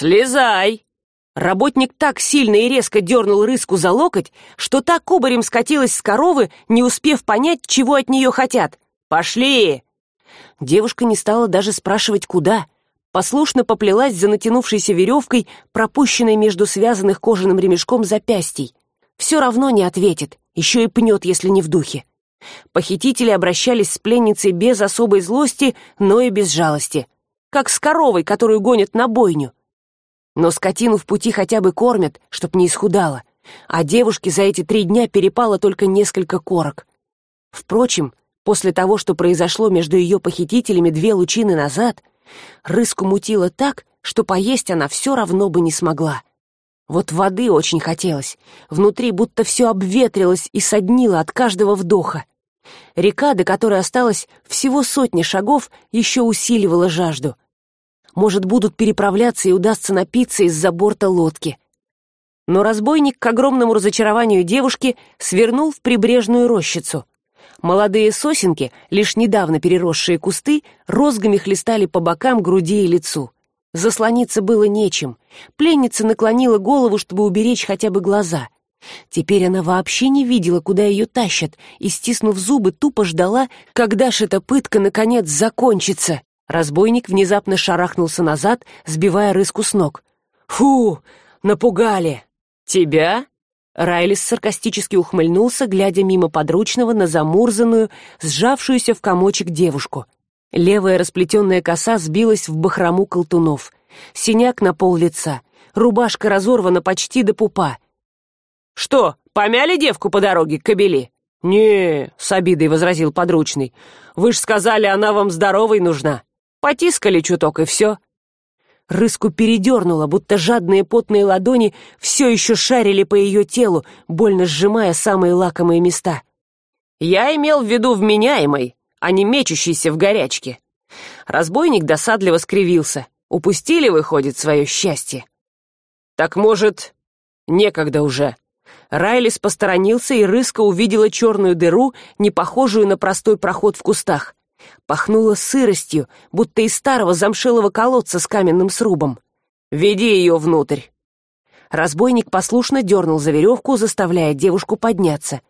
слезай! Работник так сильно и резко дернул рыску за локоть что та кубарем скатилась с коровы не успев понять чего от нее хотят. Пошли! Девушка не стала даже спрашивать куда. Послушно поплелась за натянувшейся веревкой пропущенной между связанных кожаным ремешком запястий. Все равно не ответит еще и пнет если не в духе. Похитители обращались с пленницей без особой злости но и без жалости. Как с коровой которую гонят на бойню но скотину в пути хотя бы кормят чтоб не исхудала. А девушке за эти три дня перепало только несколько корок. Впрочем после того что произошло между ее похитителями две лучины назад рыску мутило так что поесть она все равно бы не смогла. Вот воды очень хотелось. Внутри будто все обветрилось и соднило от каждого вдоха. Река до которой осталось всего сотни шагов еще усиливала жажду может будут переправляться и удастся напиться из за борта лодки. Но разбойник к огромному разочарованию девушки свернул в прибрежную рощицу. Молодые сосенки лишь недавно переросшие кусты розгами хлестали по бокам груди и лицу. Заслониться было нечем. Пленница наклонила голову чтобы уберечь хотя бы глаза. Теперь она вообще не видела куда ее тащат и стиснув зубы тупо ждала когда ж эта пытка наконец закончится разбойник внезапно шарахнулся назад сбивая рыску с ног. Фу напугали! Тебя? Райлис саркастически ухмыльнулся глядя мимо подручного на замурзанную сжавшуюся в комочек девушку. Левая расплетенная коса сбилась в бахрому колтунов. Синяк на пол лица. Рубашка разорвана почти до пупа. Что помяли девку по дороге к кобели? Не с обидой возразил подручный. Вы ж сказали она вам здоровой нужна потискали чуток и все рыску передернуло будто жадные потные ладони все еще шарили по ее телу больно сжимая самые лакомые места. Я имел в виду вменяемый а не мечущийся в горячке. Разбойник досадливо скривился. Упустили выходит свое счастье. Так может некогда уже. Райлис посторонился и рыска увидела черную дыру не похожую на простой проход в кустах пахнуло сыростью будто из старого замшелого колодца с каменным срубом. Веди ее внутрь разбойник послушно дернул за веревку заставляя девушку подняться.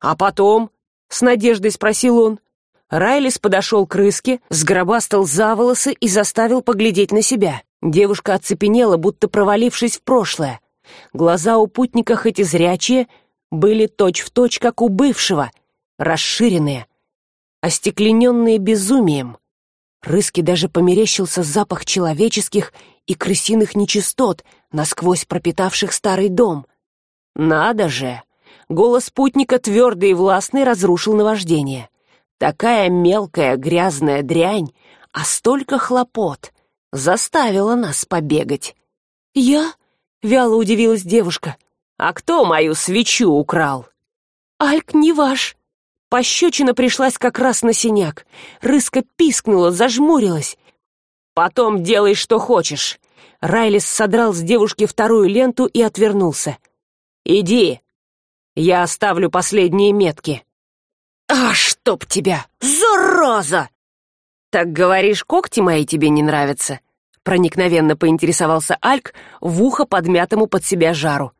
А потом с надеждой спросил он. Райлис подошел к рыске сгробастал за волосы и заставил поглядеть на себя. Девушка оцепенела будто провалившись в прошлое. Глаза у путника хоть и зрячие были точь-в-точь как у бывшего расширенные остеклененные безумием. Рыски даже померещился запах человеческих и крысиных нечистот насквозь пропитавших старый дом. Надо же голос спутника твердый и властный разрушил наваждение. Такая мелкая грязная дрянь а столько хлопот заставила нас побегать я вяло удивилась девушка. А кто мою свечу украл? Альк не ваш пощечина пришлась как раз на синяк. Рыска пискнула зажмурилась. Потом делай что хочешь райлис содрал с девушки вторую ленту и отвернулся. Иди я оставлю последние метки а чтоб тебя зараза! Так говоришь когти мои тебе не нравятся? Проникновенно поинтересовался альк в ухо подмятому под себя жару.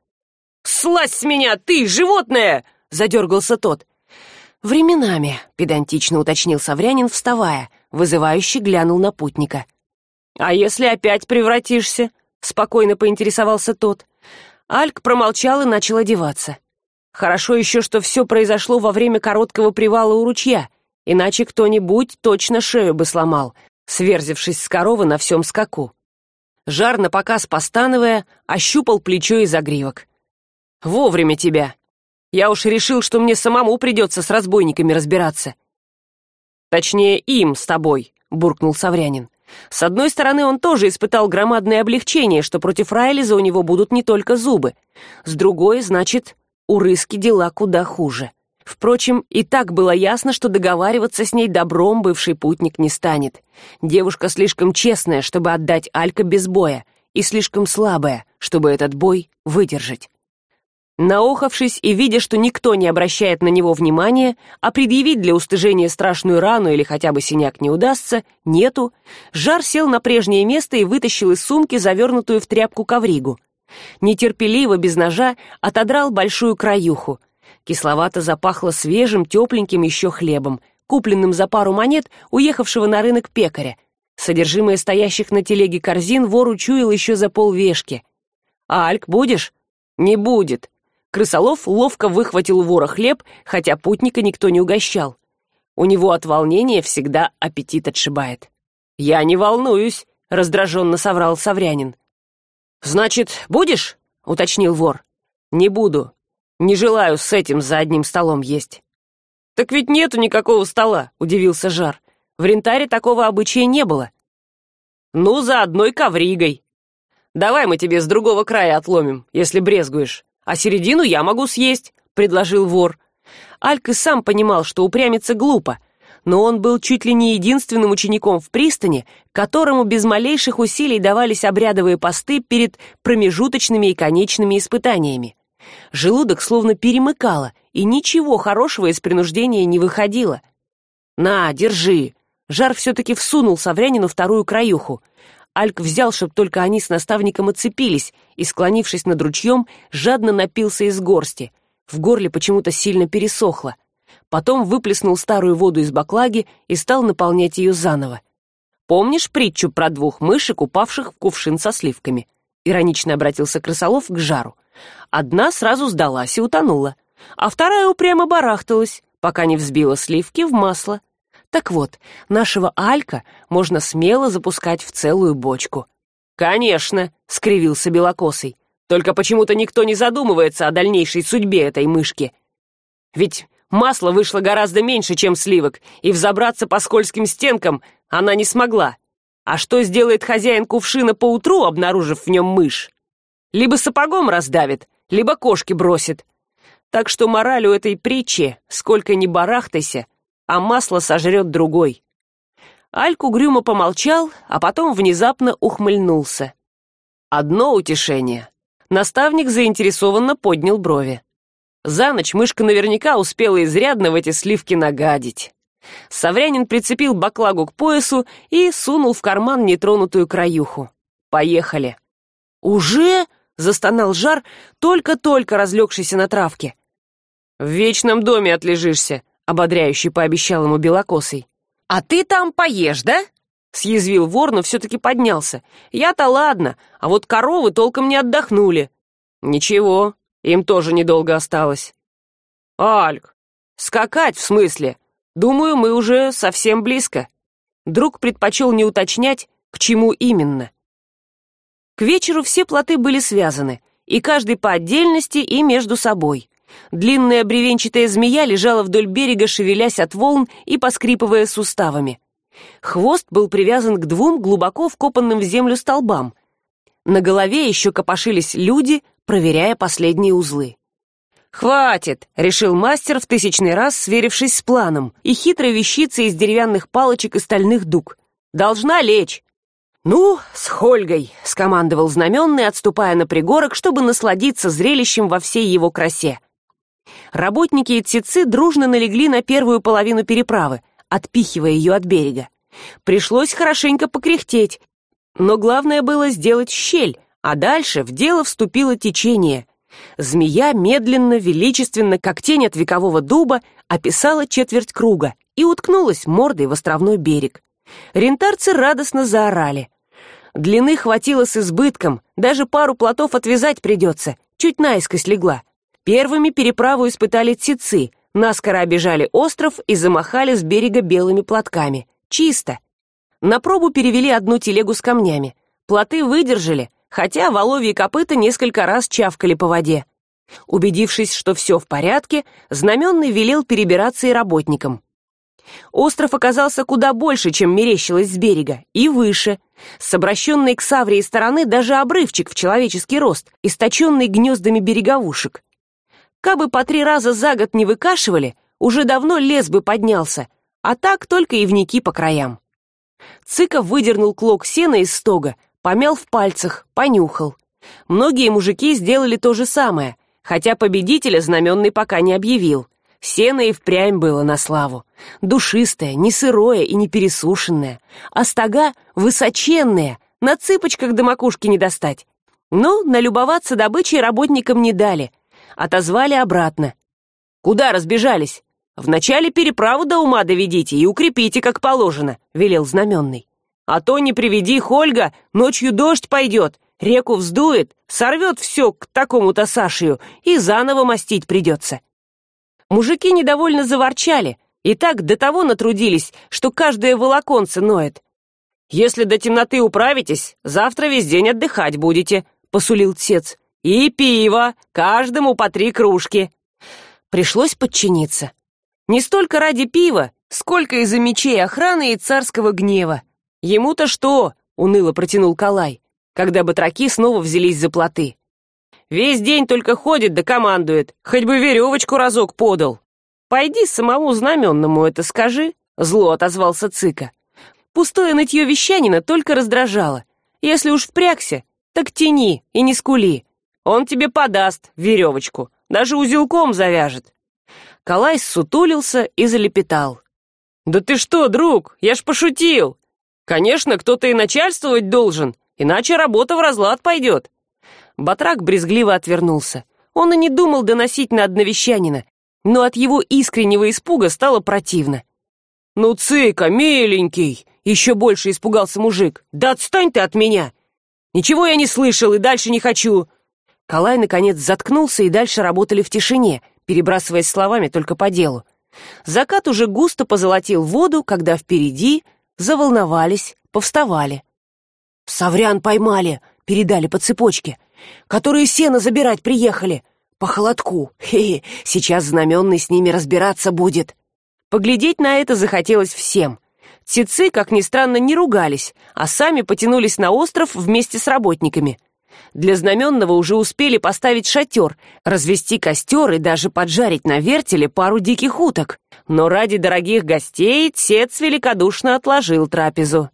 Слазь с меня ты животное задергался тот временами педантично уточнил саврянин вставая вызывающе глянул на путника. А если опять превратишься спокойно поинтересовался тот. Альк промолчал и начал одеваться. Хорошо еще что все произошло во время короткого привала у ручья иначе кто нибудь точно шею бы сломал сверзившись с коровы на всем скаку жар напоказ постановая ощупал плечо и загривок вовремя тебя я уж решил что мне самому придется с разбойниками разбираться. Точнее им с тобой буркнул саврянин. С одной стороны он тоже испытал громадное облегчение что против райлиза у него будут не только зубы. С другой значит у рыски дела куда хуже. Впрочем и так было ясно что договариваться с ней добром бывший путник не станет. Девушка слишком честная чтобы отдать алька без боя и слишком слабая чтобы этот бой выдержать наохавшись и видя что никто не обращает на него внимания а предъявить для устыжения страшную рану или хотя бы синяк не удастся нету жар сел на прежнее место и вытащил из сумки завернутую в тряпку ковригу. Нетерпеливо без ножа отодрал большую краюху. Кисловато запахло свежим тепленьким еще хлебом купленным за пару монет уехавшего на рынок пекаря. Содержимое стоящих на телеге корзин вор учуял еще за полвешки. Альк будешь? Не будет крысолов ловко выхватил вора хлеб хотя путника никто не угощал. У него от волнения всегда аппетит отшибает. Я не волнуюсь раздраженно соврал саврянин. Значит будешь уточнил вор. Не буду. Не желаю с этим за одним столом есть так ведь нету никакого стола удивился жар. В рентаре такого обычая не было ну за одной ковригой давай мы тебе с другого края отломим если брезгуешь а середину я могу съесть предложил вор. Альк и сам понимал что упрямиться глупо но он был чуть ли не единственным учеником в пристани которому без малейших усилий давались обрядовые посты перед промежуточными и конечными испытаниями. Желудок словно перемыкало и ничего хорошего из принуждения не выходило. На держи жар все таки всунул саврянину вторую краюху альк взял чтоб только они с наставником оцепились и склонившись над ручьем жадно напился из горсти. В горле почему то сильно пересохло. Потом выплеснул старую воду из баклаги и стал наполнять ее заново. Помнишь притчу про двух мышек упавших в кувшин со сливками иронично обратился крысолов к жару. Одна сразу сдалась и утонула а вторая упрямо барахталась пока не взбила сливки в масло так вот нашего алька можно смело запускать в целую бочку конечно скривился белокосый. Только почему то никто не задумывается о дальнейшей судьбе этой мышки. Ведь масло вышло гораздо меньше чем сливок и взобраться по скользким стенкам она не смогла. А что сделает хозяин кувшина поутру обнаружив в нем мышь? Либо сапогом раздавит либо кошки бросит. Так что мораль у этой притчи сколько ни барахтайся а масло сожрет другой. Альк угрюмо помолчал а потом внезапно ухмыльнулся. Одно утешение. Наставник заинтересованно поднял брови. За ночь мышка наверняка успела изрядно в эти сливки нагадить. Саврянин прицепил баклагу к поясу и сунул в карман нетронутую краюху. Поехали. Уже застонал жар только только разлегшийся на травке. В вечном доме отлежишься ободряюще пообещал ему белокосый. А ты там поешь да съязвил вор но все таки поднялся. Я то ладно а вот коровы толком не отдохнули ничего им тоже недолго осталось альк скакать в смысле? Думаю мы уже совсем близко друг предпочел не уточнять к чему именно. К вечеру все плоты были связаны и каждый по отдельности и между собой длинная бревенчатая змея лежала вдоль берега шевелясь от волн и поскрипывая суставами. Хвост был привязан к двум глубоко вкопанным в землю столбам. На голове еще копошились люди проверяя последние узлы. Хватит решил мастер в тысячный раз сверившись с планом и хитрой вещицей из деревянных палочек и стальных дуг. Должна лечь! Ну с хольгой скомандовал знаменный отступая на пригорок чтобы насладиться зрелищем во всей его красе работники и птицы дружно налегли на первую половину переправы отпихивая ее от берега. Пришлось хорошенько покряхтеть но главное было сделать щель а дальше в дело вступило течение. Змея медленно величественно как тень от векового дуба описала четверть круга и уткнулась мордой в островной берег. Рентарцы радостно заорали. Длины хватило с избытком даже пару плотов отвязать придется чуть наискось легла первыми переправу испытали птицы. Наскоро обижали остров и замахали с берега белыми платками. Чисто. На пробу перевели одну телегу с камнями. Плоты выдержали хотя воловьи копыта несколько раз чавкали по воде. Убедившись что все в порядке знаменный велел перебираться и работникам. Остров оказался куда больше чем мерещилось с берега и выше. С обращенной к саврии стороны даже обрывчик в человеческий рост источенный гнездами береговушек кабы по три раза за год не выкашивали уже давно лес бы поднялся а так только ивники по краям. Цыков выдернул клок сена из стога помял в пальцах понюхал. Многие мужики сделали то же самое хотя победителя знаменный пока не объявил. Сено и впрямь было на славу. Душистое не сырое и не пересушенное. А стога высоченные на цыпочках до макушки не достать. Но налюбоваться добычей работникам не дали отозвали обратно. Куда разбежались? Вначале переправу до ума доведите и укрепите как положено велел знаменный. А то не приведи хольга ночью дождь пойдет реку вздует сорвет все к такому то сашию и заново мастить придется мужики недовольно заворчали и так до того натрудились что каждое волоконце ноет. Если до темноты управитесь завтра весь день отдыхать будете посулил тец и пиво каждому по три кружки. Пришлось подчиниться. Не столько ради пива сколько из-за мечей охраны и царского гнева. Ему то что? Уныло протянул калай когда батраки снова взялись за плоты. Весь день только ходит да командует хоть бы веревочку разок подал. Пойди самому знаменному это скажи зло отозвался цыка. Пустое нытье вещанина только раздражало. Если уж впрягся так тяни и не скули он тебе подаст веревочку даже узелком завяжет калай сутулился и залепетал. Да ты что друг я ж пошутил. Конечно кто то и начальствовать должен иначе работа в разлад пойдет батрак брезгливо отвернулся. Он и не думал доносить на одновещанина но от его искреннего испуга стало противно. Ну цыка миленький еще больше испугался мужик. Да отстань ты от меня! Ничего я не слышал и дальше не хочу калай наконец заткнулся и дальше работали в тишине перебрасываясь словами только по делу. Закат уже густо позолотил воду когда впереди заволновались повставали. Саврян поймали передали по цепочке которые сено забирать приехали. По холодку. Хе, -хе сейчас знаменный с ними разбираться будет поглядеть на это захотелось всем. Цицы как ни странно не ругались а сами потянулись на остров вместе с работниками для знаменного уже успели поставить шатер развести костер и даже поджарить на вертеле пару диких уток. Но ради дорогих гостей тец великодушно отложил трапезу.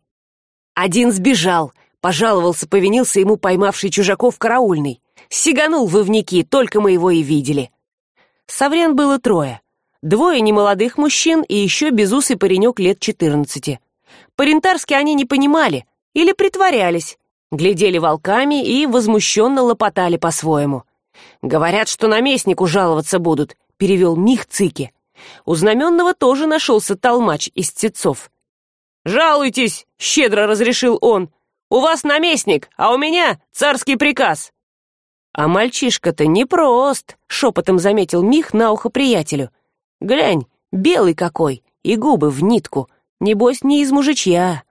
Один сбежал пожаловался повинился ему поймавший чужаков караульный. Сиганул в ивники только мы его и видели. Саврен было трое. Двое немолодых мужчин и еще безусый паренек лет четырнадцати. По-рентарски они не понимали или притворялись глядели волками и возмущенно лопотали по своему говорят что наместнику жаловаться будут перевел мих цики у знаменного тоже нашелся толмач из тецов жалуйтесь щедро разрешил он. У вас наместник а у меня царский приказ а мальчишка то непрост шепотом заметил мих на ухо приятелю. Глянь белый какой и губы в нитку. Небось не из мужичья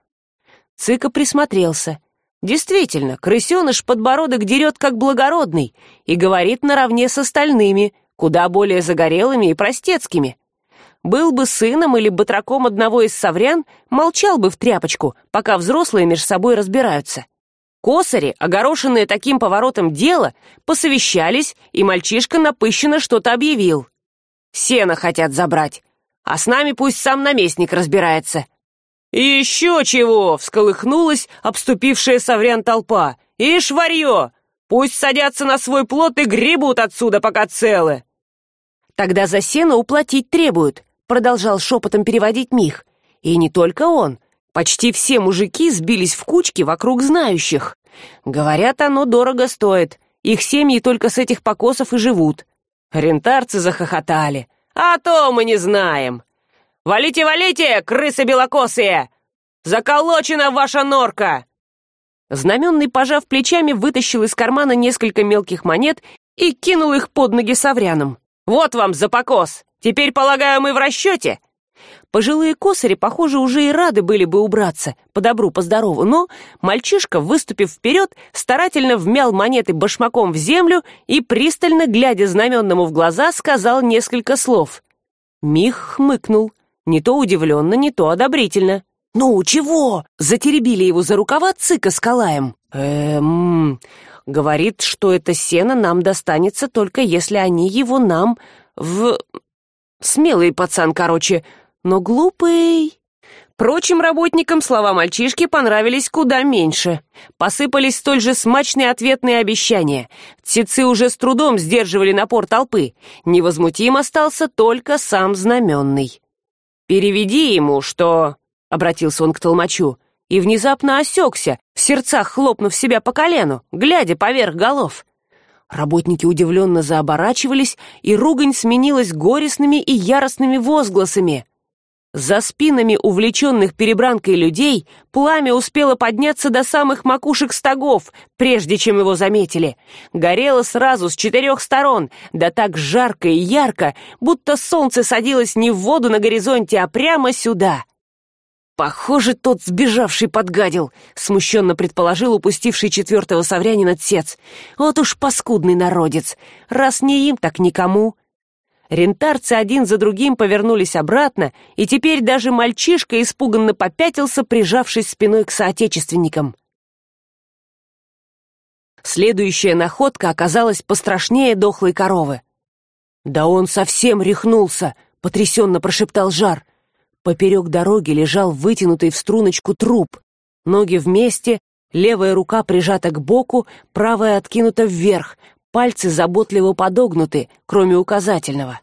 цыка присмотрелся действительно крысеныш подбородок дерет как благородный и говорит наравне с остальными куда более загорелыми и простецкими. Был бы сыном или батраком одного из саврян молчал бы в тряпочку пока взрослые между собой разбираются. Косари огорошенные таким поворотом дела посовещались и мальчишка напыщенно что то объявил. Сено хотят забрать а с нами пусть сам наместник разбирается еще чего всколыхнулась обступившая саврян толпа. И шварье пусть садятся на свой плод и гребут отсюда пока целы! Тогда за сено уплатить требуют продолжал шепотом переводить мих. И не только он. Почти все мужики сбились в кучки вокруг знающих. Говорят оно дорого стоит. Их семьи только с этих покосов и живут. Рентарцы захохотали. А то мы не знаем валите валите крысы белокосые! Заколочена ваша норка! Знаменный пожав плечами вытащил из кармана несколько мелких монет и кинул их под ноги саврянам вот вам за покос! Теперь полагаю мы в расчете? Пожилые косари похоже уже и рады были бы убраться по добру по здорову но мальчишка выступив вперед старательно вмял монеты башмаком в землю и пристально глядя знаменному в глаза сказал несколько слов. Мих хмыкнул не то удивленно не то одобрительно ну чего затеребили его за рукава цыка с калаем эм говорит что это сено нам достанется только если они его нам в смелый пацан короче но глупый Прочим работникам слова мальчишки понравились куда меньше. Посыпались столь же смачные ответные обещания. Птицы уже с трудом сдерживали напор толпы. Невозмутим остался только сам знаменный. «Переведи ему, что...» — обратился он к толмачу, и внезапно осекся, в сердцах хлопнув себя по колену, глядя поверх голов. Работники удивленно заоборачивались, и ругань сменилась горестными и яростными возгласами. За спинами увлеченных перебранкой людей пламя успело подняться до самых макушек стогов, прежде чем его заметили. Горело сразу с четырех сторон, да так жарко и ярко, будто солнце садилось не в воду на горизонте, а прямо сюда. «Похоже, тот сбежавший подгадил», — смущенно предположил упустивший четвертого соврянин отсец. «Вот уж паскудный народец. Раз не им, так никому». Рентарцы один за другим повернулись обратно, и теперь даже мальчишка испуганно попятился, прижавшись спиной к соотечественникам. Следующая находка оказалась пострашнее дохлой коровы. «Да он совсем рехнулся!» — потрясенно прошептал Жар. Поперек дороги лежал вытянутый в струночку труп. Ноги вместе, левая рука прижата к боку, правая откинута вверх, пальцы заботливо подогнуты, кроме указательного.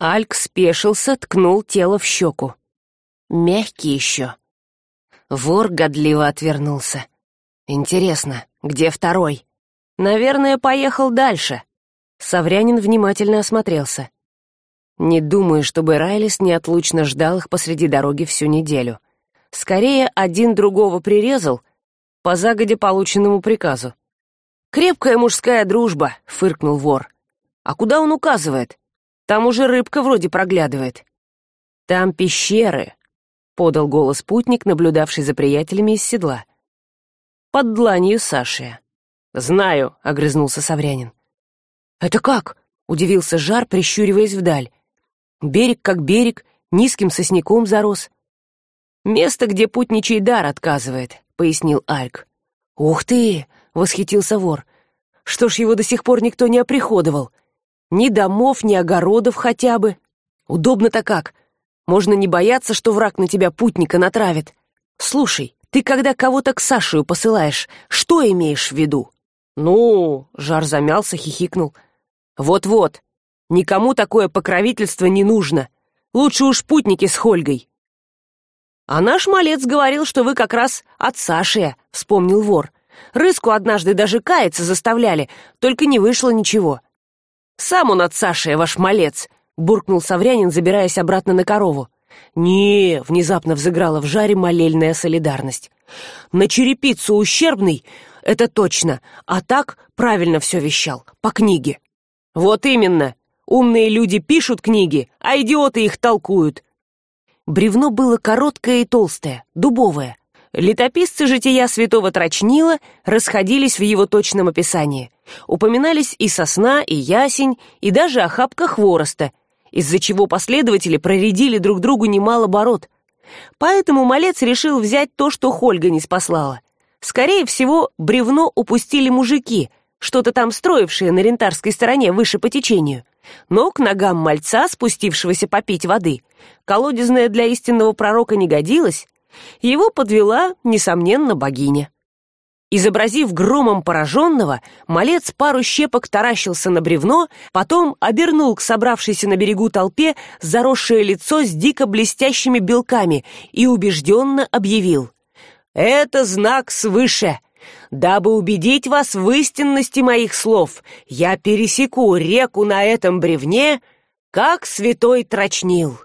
Альк спешился, ткнул тело в щеку. Мягкий еще. Вор годливо отвернулся. Интересно, где второй? Наверное, поехал дальше. Саврянин внимательно осмотрелся. Не думаю, чтобы Райлис неотлучно ждал их посреди дороги всю неделю. Скорее, один другого прирезал по загоде полученному приказу. «Крепкая мужская дружба», — фыркнул вор. «А куда он указывает? Там уже рыбка вроде проглядывает». «Там пещеры», — подал голос путник, наблюдавший за приятелями из седла. «Под дланью Саши». «Знаю», — огрызнулся Саврянин. «Это как?» — удивился Жар, прищуриваясь вдаль. Берег как берег, низким сосняком зарос. «Место, где путничий дар отказывает», — пояснил Альк. «Ух ты!» — восхитился вор. «Что ж его до сих пор никто не оприходовал? Ни домов, ни огородов хотя бы. Удобно-то как. Можно не бояться, что враг на тебя путника натравит. Слушай, ты когда кого-то к Сашию посылаешь, что имеешь в виду?» «Ну...» — Жар замялся, хихикнул. «Вот-вот, Никому такое покровительство не нужно. Лучше уж путники с Хольгой. А наш малец говорил, что вы как раз от Саши, вспомнил вор. Рыску однажды даже каяться заставляли, только не вышло ничего. Сам он от Саши, ваш малец, буркнул Саврянин, забираясь обратно на корову. Не, внезапно взыграла в жаре молельная солидарность. На черепицу ущербный, это точно, а так правильно все вещал, по книге. Вот именно, Умные люди пишут книги, а идиоты их толкуют. Бревно было короткое и толстое, дубовое. Летописцы жития святого Трочнила расходились в его точном описании. Упоминались и сосна, и ясень, и даже охапка хвороста, из-за чего последователи проредили друг другу немало бород. Поэтому малец решил взять то, что Хольга не спаслала. Скорее всего, бревно упустили мужики, что-то там строившие на рентарской стороне выше по течению но к ногам мальца спустившегося попить воды колодезная для истинного пророка не годилась его подвела несомненно богиня. Изобразив громом пораженного малец пару щепок таращился на бревно потом обернул к собравшейся на берегу толпе заросшее лицо с дико блестящими белками и убежденно объявил. Это знак свыше. Дабы убедить вас в истинности моих слов, я пересеку реку на этом бревне, как святой трочнил».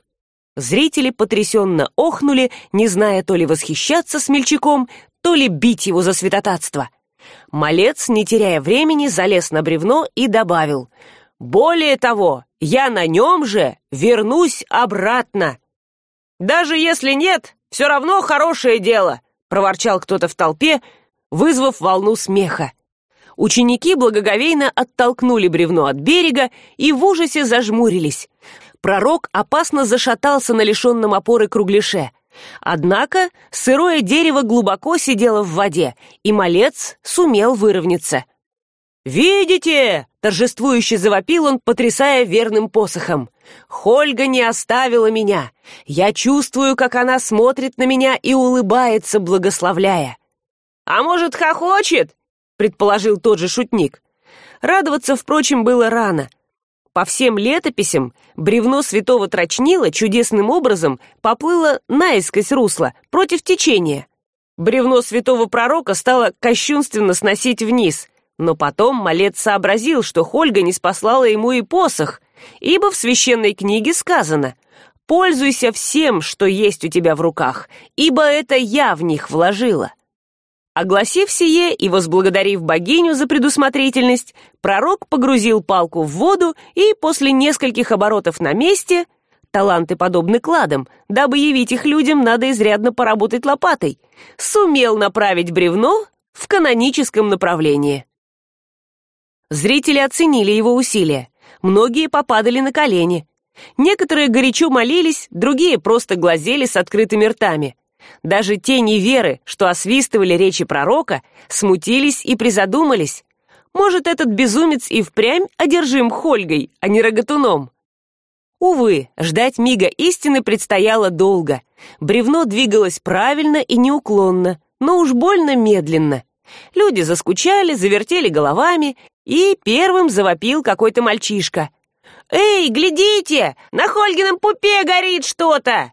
Зрители потрясенно охнули, не зная то ли восхищаться смельчаком, то ли бить его за святотатство. Малец, не теряя времени, залез на бревно и добавил «Более того, я на нем же вернусь обратно». «Даже если нет, все равно хорошее дело», — проворчал кто-то в толпе, вызвав волну смеха. Ученики благоговейно оттолкнули бревно от берега и в ужасе зажмурились. Пророк опасно зашатался на лишенном опоры кругляше. Однако сырое дерево глубоко сидело в воде, и малец сумел выровняться. видите торжествующе завопил он потрясая верным посохом. Хольга не оставила меня. Я чувствую как она смотрит на меня и улыбается благословляя а может хохочет предположил тот же шутник. Радоваться впрочем было рано по всем летописям бревно святого трочнила чудесным образом поплыло наискось русла против течения. Бревно святого пророка стало кощунственно сносить вниз но потом малец сообразил что хольга не спаслала ему и посох ибо в священной книге сказано пользуйся всем что есть у тебя в руках ибо это я в них вложила огласив сие и возблагодарив богиню за предусмотрительность пророк погрузил палку в воду и после нескольких оборотов на месте таланты подобны кладам дабы явить их людям надо изрядно поработать лопатой сумел направить бревно в каноническом направлении. Зрители оценили его усилия. Многие попадали на колени. Некоторые горячо молились другие просто глазели с открытыми ртами даже те неверы что освистывали речи пророка смутились и призадумались. Может этот безумец и впрямь одержим хольгой а не рогатуном? Увы ждать мига истины предстояло долго. Бревно двигалось правильно и неуклонно но уж больно медленно. Люди заскучали завертели головами и первым завопил какой то мальчишка. Эй глядите! На хольгином пупе горит что то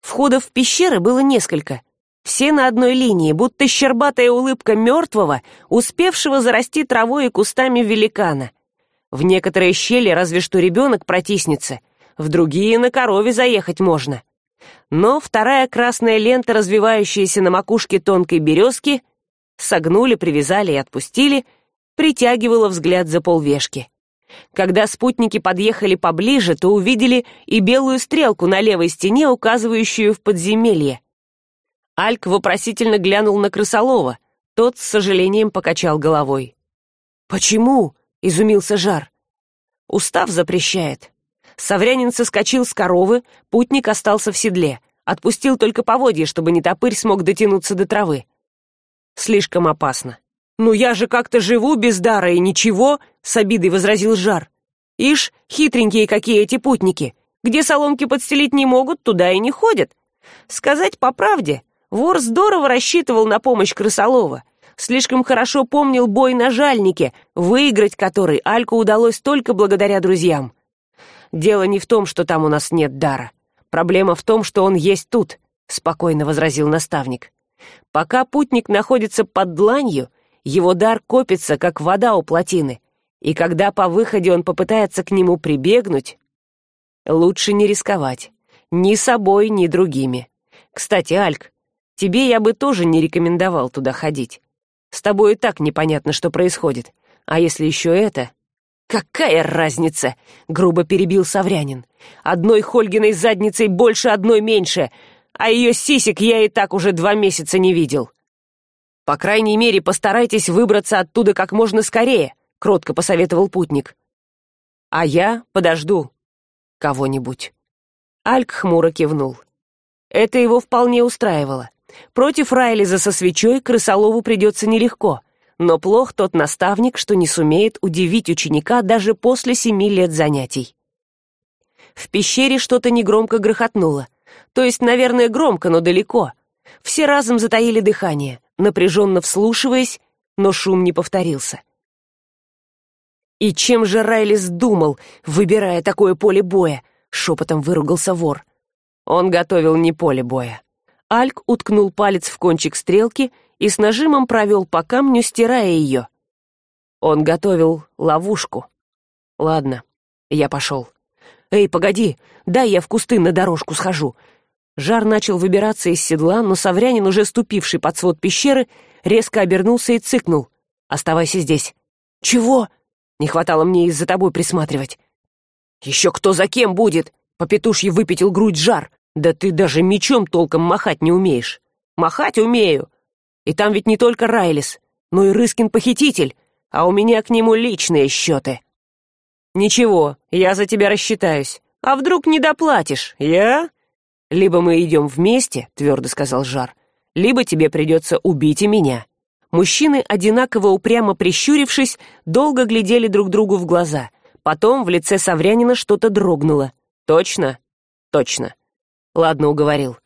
входов в пещеры было несколько. Все на одной линии будто щербатая улыбка мертвого успевшего зарасти травой и кустами великана. В некоторые щели разве что ребенок протиснется в другие на корове заехать можно. Но вторая красная лента развивающаяся на макушке тонкой березки согнули привязали и отпустили притягивала взгляд за полвешки когда спутники подъехали поближе то увидели и белую стрелку на левой стене указывающую в подземелье. Альк вопросительно глянул на крысолова. Тот с сожалением покачал головой. Почему изумился жар. Устав запрещает саврянин соскочил с коровы путник остался в седле. Отпустил только поводья чтобы не топырь смог дотянуться до травы. Слишком опасно. Ну я же как то живу без дара и ничего с обидой возразил жар. Ишь хитренькие какие эти путники! Где соломки подстелить не могут туда и не ходят. Сказать по правде вор здорово рассчитывал на помощь крысолова. Слишком хорошо помнил бой на жальнике выиграть который альку удалось только благодаря друзьям. Дело не в том что там у нас нет дара. Проблема в том что он есть тут спокойно возразил наставник. Пока путник находится под дланью его дар копится как вода у плотины и когда по выходе он попытается к нему прибегнуть лучше не рисковать ни собой ни другими. Кстати альк тебе я бы тоже не рекомендовал туда ходить. С тобой и так непонятно что происходит. А если еще это? Какая разница? Грубо перебил саврянин. Одной хольгиной задницей больше одной меньше. А ее сисек я и так уже два месяца не видел. По крайней мере постарайтесь выбраться оттуда как можно скорее кротко посоветовал путник. А я подожду кого нибудь альк хмуро кивнул. Это его вполне устраивало. Против райлиза со свечой крысолову придется нелегко но плох тот наставник что не сумеет удивить ученика даже после семи лет занятий в пещере что то негромко грохотнуло. То есть наверное громко но далеко. Все разом затаили дыхание напряженно вслушиваясь но шум не повторился и чем же райлис думал выбирая такое поле боя шепотом выругался вор. Он готовил не поле боя альк уткнул палец в кончик стрелки и с нажимом провел по камню стирая ее. Он готовил ловушку ладно я пошел эй погоди дай я в кусты на дорожку схожу жар начал выбираться из седла но саврянин уже ступивший под свод пещеры резко обернулся и цыкнул. Оставайся здесь чего не хватало мне из за тобой присматривать. Еще кто за кем будет? По петушье выпятил грудь жар. Да ты даже мечом толком махать не умеешь. Махать умею. И там ведь не только райлис но и рыскин похититель а у меня к нему личные счеты ничего я за тебя рассчитаюсь. А вдруг не доплатишь я? Либо мы идем вместе твердо сказал жар либо тебе придется убить и меня мужчины одинаково упрямо прищурившись долго глядели друг другу в глаза. Потом в лице саврянина что то дрогнуло. Точно? Точно ладно уговорил.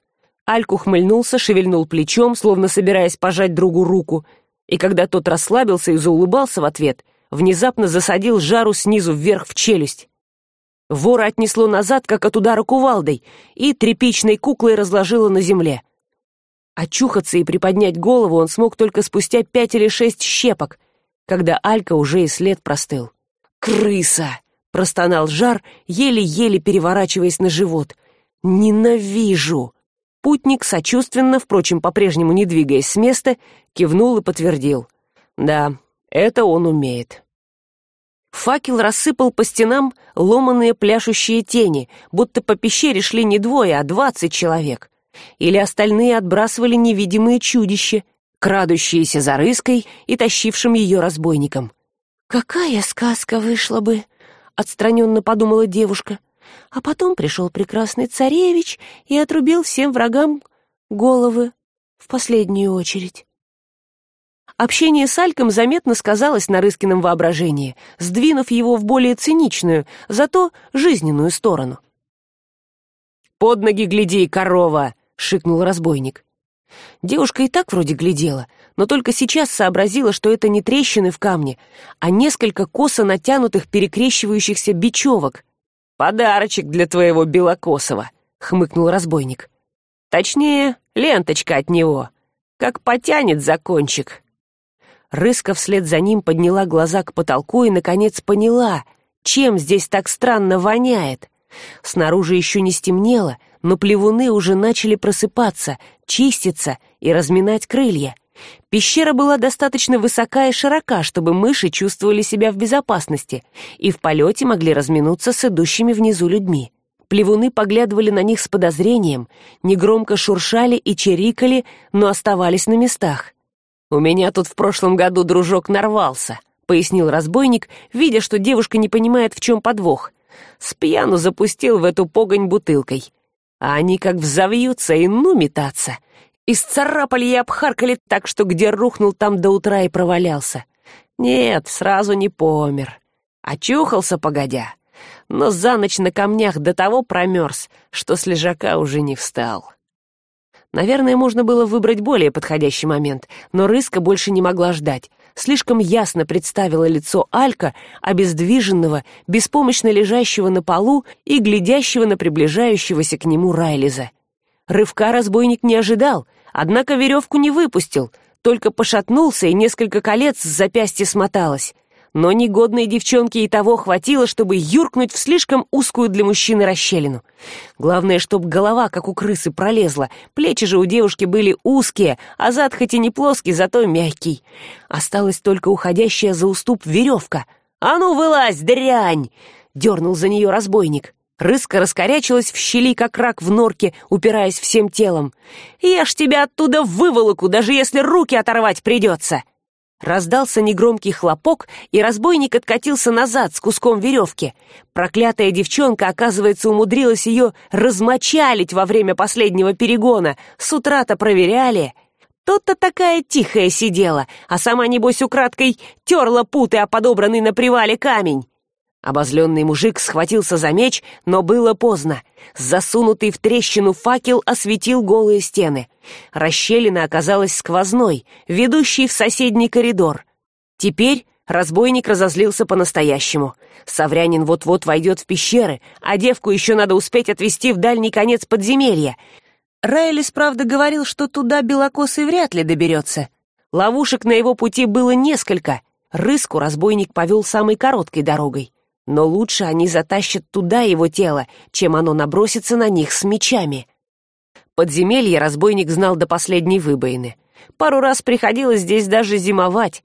Альк ухмыльнулся шевельнул плечом словно собираясь пожать другу руку. И когда тот расслабился и заулыбался в ответ внезапно засадил жару снизу вверх в челюсть. Вора отнесло назад как от удара кувалдой и тряпичной куклой разложило на земле очухаться и приподнять голову он смог только спустя пять или шесть щепок когда алька уже и след простыл. Крыса простонал жар еле еле переворачиваясь на живот. Ненавижу! Путник сочувственно впрочем по прежнему не двигаясь с места кивнул и подтвердил. Да это он умеет факел рассыпал по стенам ломаные пляшущие тени будто по пещере шли не двое а двадцать человек или остальные отбрасывали невидимые чудища крадущиеся за рыской и тащившим ее разбойником. Какая сказка вышла бы отстраненно подумала девушка. А потом пришел прекрасный царевич и отрубил всем врагам головы в последнюю очередь. Общение с альком заметно сказалось на рыскином воображении сдвинув его в более циничную зато жизненную сторону. Под ноги гляди корова шикнул разбойник. Девушка и так вроде глядела но только сейчас сообразила что это не трещины в камне а несколько косо натянутых перекрещивающихся бечевок. Подарочек для твоего белокосова хмыкнул разбойник. Точнее ленточка от него. Как потянет за кончик рыска вслед за ним подняла глаза к потолку и наконец поняла чем здесь так странно воняет. Снаружи еще не стемнело но плевуны уже начали просыпаться чиститься и разминать крылья. Пещера была достаточно высока и широка чтобы мыши чувствовали себя в безопасности и в полете могли разминуться с идущими внизу людьми. Плевуны поглядывали на них с подозрением негромко шуршали и чирикали но оставались на местах. У меня тут в прошлом году дружок нарвался пояснил разбойник видя что девушка не понимает в чем подвох. С пьяну запустил в эту погонь бутылкой а они как взовьются и ну метаться. Исцарапали и обхаркали так что где рухнул там до утра и провалялся. Нет сразу не помер. Очухался погодя но за ночь на камнях до того промерз что с лежака уже не встал. Наверное можно было выбрать более подходящий момент но рыска больше не могла ждать слишком ясно представила лицо алька обездвиженного беспомощно лежащего на полу и глядящего на приближающегося к нему райлиза. Рывка разбойник не ожидал однако веревку не выпустил только пошатнулся и несколько колец с запястья смоталось но негодной девчонке и того хватило чтобы юркнуть в слишком узкую для мужчины расщелину. Главное чтоб голова как у крысы пролезла. Плечи же у девушки были узкие а зад хоть и не плоский зато мягкий. Осталась только уходящая за уступ веревка. А ну вылазь дрянь дернул за нее разбойник. Рыска раскорячилась в щели как рак в норке упираясь всем телом. Я ж тебя оттуда выволоку даже если руки оторвать придется раздался негромкий хлопок и разбойник откатился назад с куском веревки. Проклятая девчонка оказывается умудрилась ее размочалить во время последнего перегона. С утра то проверяли. Тут то такая тихая сидела а сама небось украдкой терла путы о подобранный на привале камень. Обозленный мужик схватился за меч но было поздно. Засунутый в трещину факел осветил голые стены расщелина оказалась сквозной ведущей в соседний коридор. Теперь разбойник разозлился по настоящему саврянин вот вот войдет в пещеры а девку еще надо успеть отвезти в дальний конец подземелья. Райлис правда говорил что туда белокосый вряд ли доберется. Ловушек на его пути было несколько. Рыску разбойник повел самой короткой дорогой. Но лучше они затащат туда его тело чем оно набросится на них с мечами подземелье разбойник знал до последней выбоины. Пару раз приходилось здесь даже зимовать.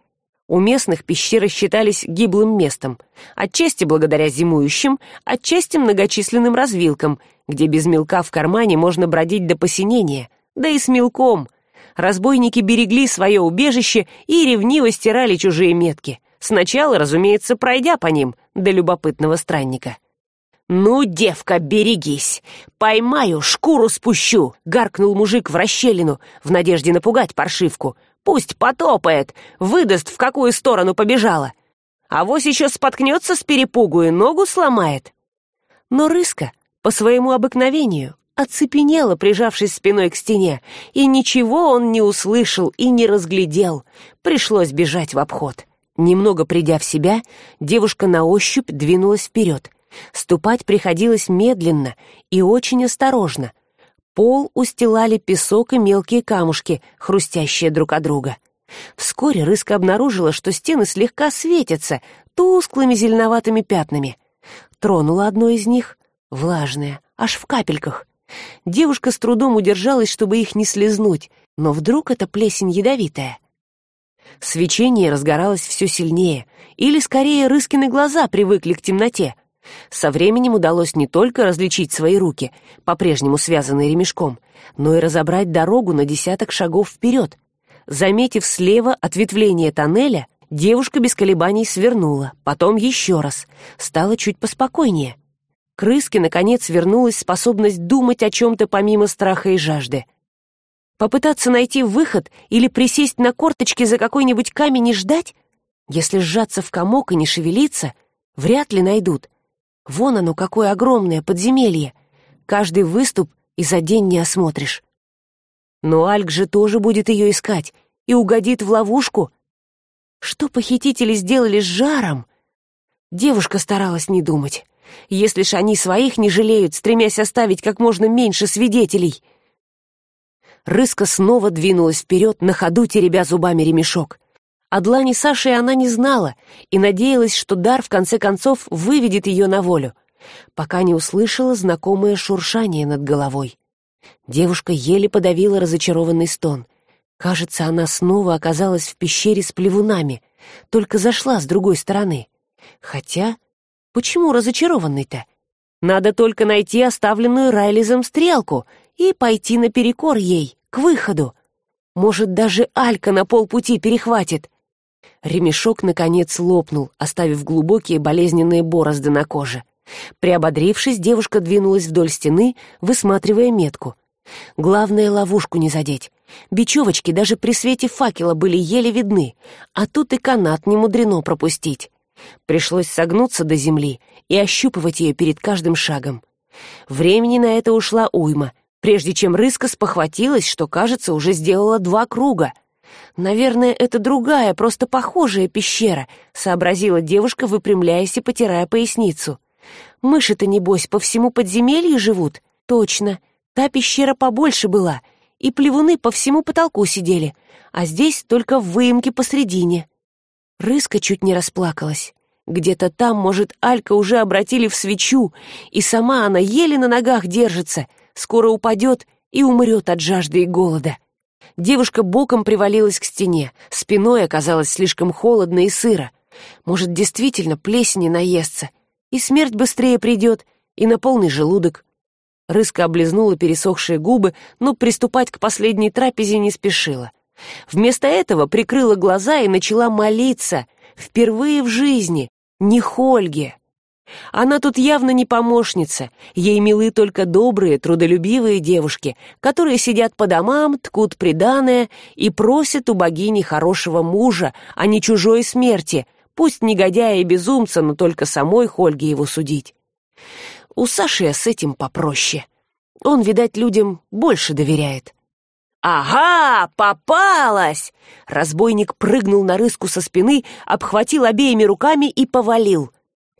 У местных пещеры считались гиблым местом отчасти благодаря зимующим отчасти многочисленным развилкам где без мелка в кармане можно бродить до посинения да и с мелком. Разбойники берегли свое убежище и ревниво стирали чужие метки сначала разумеется пройдя по ним до любопытного странника ну девка берегись! Поймаю шкуру спущу гаркнул мужик в расщелину в надежде напугать паршивку. Пусть потопает выдаст в какую сторону побежала. А вось еще споткнется с перепугу и ногу сломает но рыска по своему обыкновению оцепенела прижавшись спиной к стене и ничего он не услышал и не разглядел. Пришлось бежать в обход. Немного придя в себя девушка на ощупь двинулась вперед ступать приходилось медленно и очень осторожно. Пол устилали песок и мелкие камушки хрустящие друг от друга. Вскоре рыска обнаружила что стены слегка светятся тусклыми зеленоватыми пятнами. Тронула одно из них влажное аж в капельках. Девушка с трудом удержалась чтобы их не слезнуть но вдруг это плесень ядовитая. Свечение разгоралось все сильнее или скорее рыскины глаза привыкли к темноте со временем удалось не только различить свои руки по прежнему связанные ремешком но и разобрать дорогу на десяток шагов вперед. Заметив слева ответвление тоннеля девушка без колебаний свернула потом еще раз стало чуть поспокойнее. Крыске наконец вернулась способность думать о чем то помимо страха и жажды. Попытаться найти выход или присесть на корточки за какой нибудь камень и ждать? Если сжаться в комок и не шевелиться вряд ли найдут вон оно какое огромное подземелье. Каждый выступ и за день не осмотришь. Но альк же тоже будет ее искать и угодит в ловушку. Что похитители сделали с жаром? Девушка старалась не думать. Если ж они своих не жалеют стремясь оставить как можно меньше свидетелей. Рыска снова двинулась вперед на ходу теребя зубами ремешок о длани саши она не знала и надеялась что дар в конце концов выведет ее на волю пока не услышала знакомое шуршание над головой. Девушка еле подавила разочарованный стон. Кажется она снова оказалась в пещере с плевунами только зашла с другой стороны. Хотя почему разочарованный то надо только найти оставленную райлизом стрелку и пойти наперекор ей к выходу. Может даже алька на полпути перехватит ремешок наконец лопнул оставив глубокие болезненные борозды на коже. Приободрившись девушка двинулась вдоль стены высматривая метку. Главное ловушку не задеть. Бечевочки даже при свете факела были еле видны а тут и канат не мудрено пропустить. Пришлось согнуться до земли и ощупывать ее перед каждым шагом. Времени на это ушла уйма прежде чем рыска спохватилась что кажется уже сделала два круга наверное это другая просто похожая пещера сообразила девушка выпрямляясь и потирая поясницу. Мыши то небось по всему подземелью живут? Точно. Та пещера побольше была и плевуны по всему потолку сидели а здесь только в выемке посредине рыска чуть не расплакалась. Где то там может алька уже обратили в свечу и сама она еле на ногах держится. Скоро упадет и умрет от жажды и голода девушка боком привалилась к стене. Спиной оказалось слишком холодно и сыро. Может действительно плесени наестся? И смерть быстрее придет и на полный желудок. Рыска облизнула пересохшие губы но приступать к последней трапезе не спешила. Вместо этого прикрыла глаза и начала молиться. Впервые в жизни. Не хольге она тут явно не помощница. Ей милы только добрые трудолюбивые девушки которые сидят по домам ткут приданое и просят у богини хорошего мужа а не чужой смерти. Пусть негодяя и безумца но только самой хольге его судить. У саши с этим попроще. Он видать людям больше доверяет. Ага попалась! Разбойник прыгнул на рыску со спины обхватил обеими руками и повалил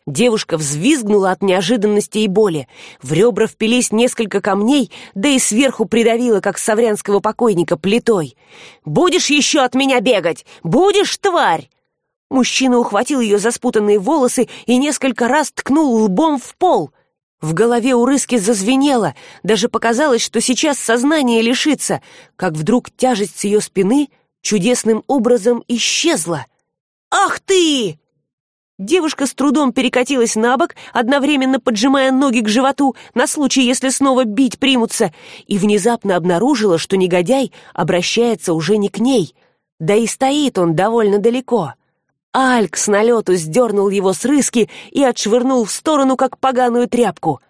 девушка взвизгнула от неожиданности и боли. В ребра впились несколько камней да и сверху придавила как саврянского покойника плитой. Будешь еще от меня бегать? Будешь тварь? Мужчина ухватил ее за спутанные волосы и несколько раз ткнул лбом в пол. В голове у рыски зазвенело. Даже показалось что сейчас сознание лишится. Как вдруг тяжесть с ее спины чудесным образом исчезла. Ах ты девушка с трудом перекатилась на бок одновременно поджимая ноги к животу на случай если снова бить примутся и внезапно обнаружила что негодяй обращается уже не к ней. Да и стоит он довольно далеко. Альк с налету сдернул его с рыски и отшвырнул в сторону как поганую тряпку.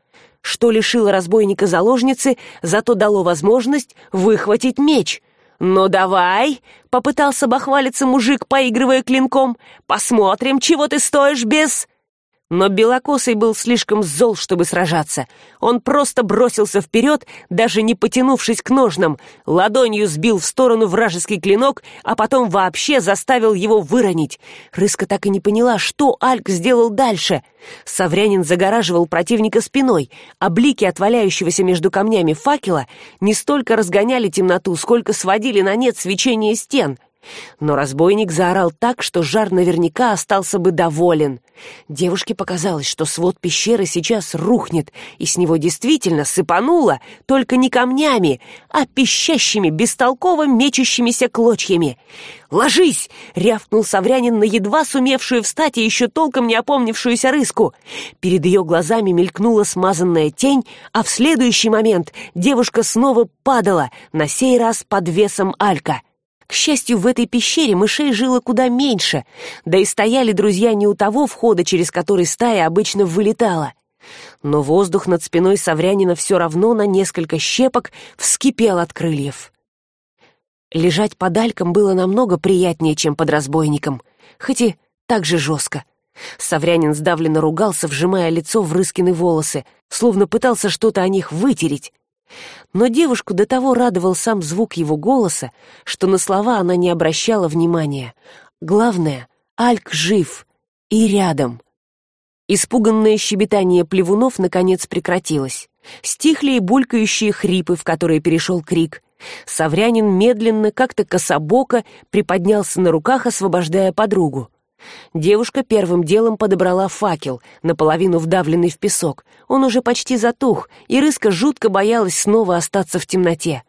Что лишило разбойника заложницы зато дало возможность выхватить меч ну давай попытался бахвалиться мужик поигрывая клинком. Посмотрим чего ты стоишь без но белокосый был слишком зол чтобы сражаться. Он просто бросился вперед даже не потянувшись к ножнам ладонью сбил в сторону вражеский клинок а потом вообще заставил его выронить. Рыска так и не поняла что альк сделал дальше. Саврянин загораживал противника спиной а блики отваляющегося между камнями факела не столько разгоняли темноту сколько сводили на нет свечение стен но разбойник заорал так что жар наверняка остался бы доволен. Девушке показалось что свод пещеры сейчас рухнет и с него действительно сыпануло только не камнями а пищащими бестолково мечущимися клочьями. Ложись рявкнул саврянин на едва сумевшую встать и еще толком не опомнившуюся рыску. Перед ее глазами мелькнула смазанная тень а в следующий момент девушка снова падала на сей раз под весом алька к счастью в этой пещере мышей жило куда меньше да и стояли друзья не у того входа через который стая обычно вылетала. Но воздух над спиной саврянина все равно на несколько щепок вскипел от крыльев. Лежать под альком было намного приятнее чем под разбойником хоть и так же жестко саврянин сдавленно ругался вжимая лицо в рыскины волосы словно пытался что то о них вытереть но девушку до того радовал сам звук его голоса что на слова она не обращала внимания. Главное альк жив и рядом. Испуганное щебетание плевунов наконец прекратилось. Стихли и булькающие хрипы в которые перешел крик. Саврянин медленно как то кособоко приподнялся на руках освобождая подругу девушка первым делом подобрала факел наполовину вдавленный в песок. Он уже почти затух и рыска жутко боялась снова остаться в темноте.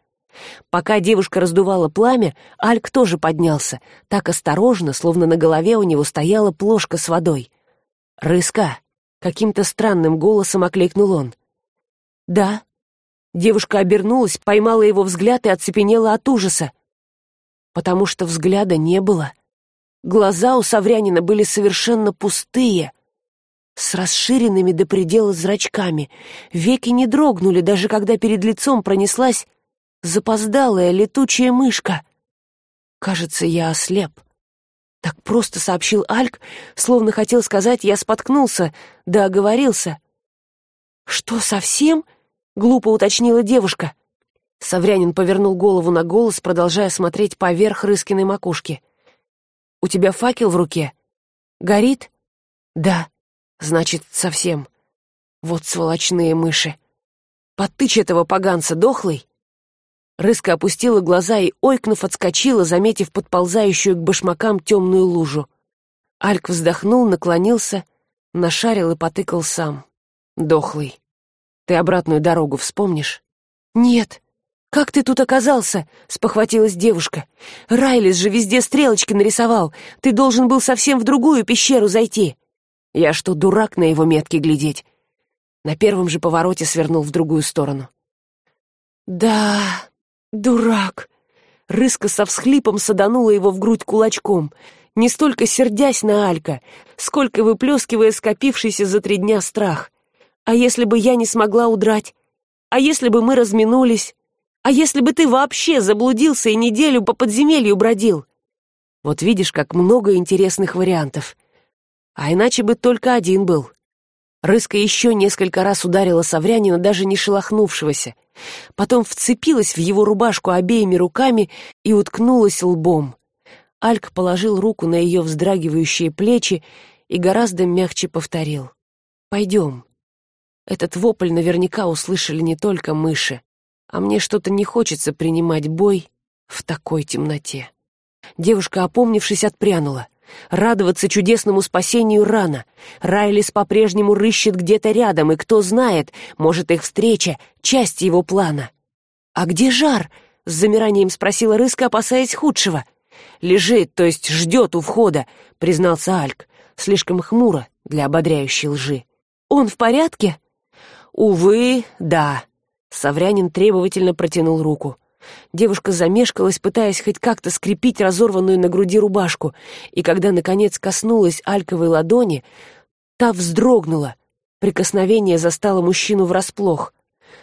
Пока девушка раздувала пламя альк тоже поднялся. Так осторожно словно на голове у него стояла плошка с водой. Рыска каким то странным голосом окликнул он. Да девушка обернулась поймала его взгляд и оцепенела от ужаса. Потому что взгляда не было Глаза у Саврянина были совершенно пустые, с расширенными до предела зрачками. Веки не дрогнули, даже когда перед лицом пронеслась запоздалая летучая мышка. Кажется, я ослеп. Так просто сообщил Альк, словно хотел сказать, я споткнулся, да оговорился. «Что, совсем?» — глупо уточнила девушка. Саврянин повернул голову на голос, продолжая смотреть поверх Рыскиной макушки у тебя факел в руке? Горит? Да. Значит совсем. Вот сволочные мыши. Подтычь этого поганца дохлый. Рыска опустила глаза и ойкнув отскочила заметив подползающую к башмакам темную лужу. Альк вздохнул наклонился нашарил и потыкал сам. Дохлый ты обратную дорогу вспомнишь? Нет как ты тут оказался спохватилась девушка. Райлис же везде стрелочки нарисовал. Ты должен был совсем в другую пещеру зайти я что дурак на его метки глядеть? На первом же повороте свернул в другую сторону. Да дурак рыска со всхлипом саданула его в грудь кулачком. Не столько сердясь на алька сколько выплескивая скопившийся за три дня страх. А если бы я не смогла удрать? А если бы мы разминулись а если бы ты вообще заблудился и неделю по подземелью бродил? Вот видишь как много интересных вариантов. А иначе бы только один был. Рыска еще несколько раз ударила саврянина даже не шелохнувшегося. Потом вцепилась в его рубашку обеими руками и уткнулась лбом. Альк положил руку на ее вздрагивающие плечи и гораздо мягче повторил. Пойдем этот вопль наверняка услышали не только мыши а мне что то не хочется принимать бой в такой темноте. Девушка опомнившись отпрянула. Радоваться чудесному спасению рано. Райлис по прежнему рыщет где то рядом и кто знает может их встреча часть его плана. А где жар с замиранием спросила рыска опасаясь худшего. Лежит то есть ждет у входа признался альк слишком хмуро для ободряющей лжи. Он в порядке? Увы да саврянин требовательно протянул руку. Девушка замешкалась пытаясь хоть как то скрепить разорванную на груди рубашку и когда наконец коснулась альковой ладони та вздрогнула. Прикосновение застало мужчину врасплох.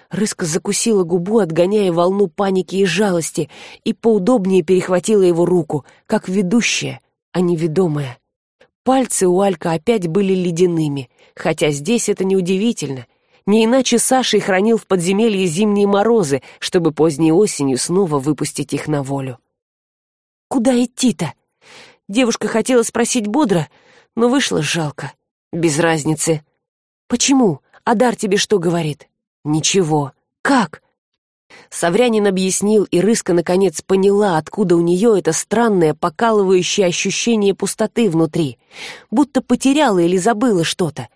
Рыска закусила губу отгоняя волну паники и жалости и поудобнее перехватила его руку как ведущая а не ведомая. Пальцы у алька опять были ледяными хотя здесь это неудивительно не иначе саша и хранил в подземелье зимние морозы чтобы поздней осенью снова выпустить их на волю. Куда идти то девушка хотела спросить бодро но вышло жалко. Без разницы. Почему? Адар тебе что говорит? Ничего. Как? Саврянин объяснил и рыска наконец поняла откуда у нее это странное покалывающее ощущение пустоты внутри. Будто потеряла или забыла что то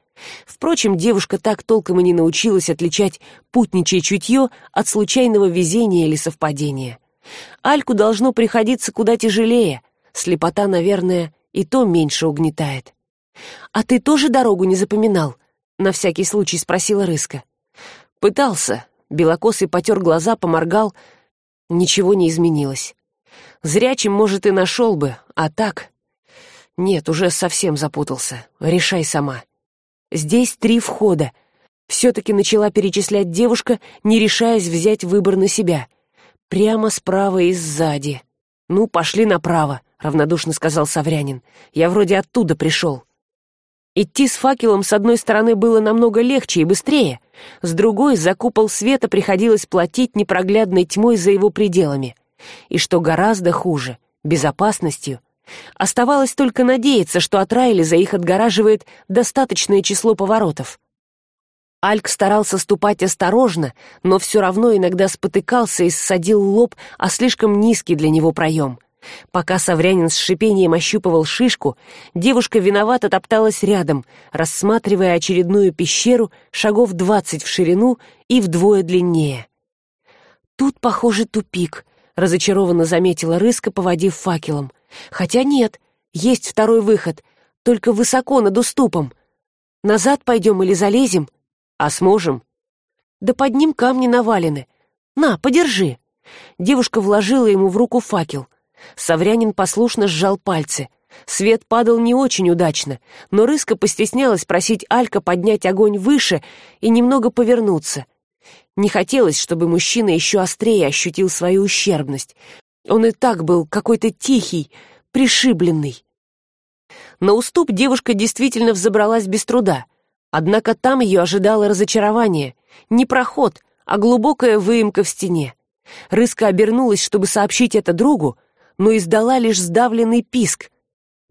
впрочем девушка так толком и не научилась отличать путничье чутье от случайного везения или совпадения. Альку должно приходиться куда тяжелее. Слепота наверное и то меньше угнетает. А ты тоже дорогу не запоминал на всякий случай спросила рыска. Пытался белокосый потер глаза поморгал. Ничего не изменилось. Зрячим может и нашел бы а так нет уже совсем запутался. Решай сама здесь три входа. Все таки начала перечислять девушка не решаясь взять выбор на себя. Прямо справа и сзади. Ну пошли направо равнодушно сказал саврянин. Я вроде оттуда пришел идти с факелом с одной стороны было намного легче и быстрее. С другой за купол света приходилось платить непроглядной тьмой за его пределами. И что гораздо хуже безопасностью оставалось только надеяться что от райлиза их отгораживает достаточное число поворотов. Альк старался ступать осторожно но все равно иногда спотыкался и ссадил лоб о слишком низкий для него проем пока саврянин с шипением ощупывал шишку девушка виновато топталась рядом рассматривая очередную пещеру шагов двадцать в ширину и вдвое длиннее. Тут похоже тупик разочарованно заметила рыска поводив факелом хотя нет есть второй выход только высоко над уступом. Назад пойдем или залезем а сможем. Да под ним камни навалены. На подержи. Девушка вложила ему в руку факел. Саврянин послушно сжал пальцы. Свет падал не очень удачно но рыска постеснялась просить алька поднять огонь выше и немного повернуться. Не хотелось чтобы мужчина еще острее ощутил свою ущербность он и так был какой то тихий пришибленный. На уступ девушка действительно взобралась без труда. Однако там ее ожидало разочарование. Не проход а глубокая выемка в стене. Рыска обернулась чтобы сообщить это другу но издала лишь сдавленный писк.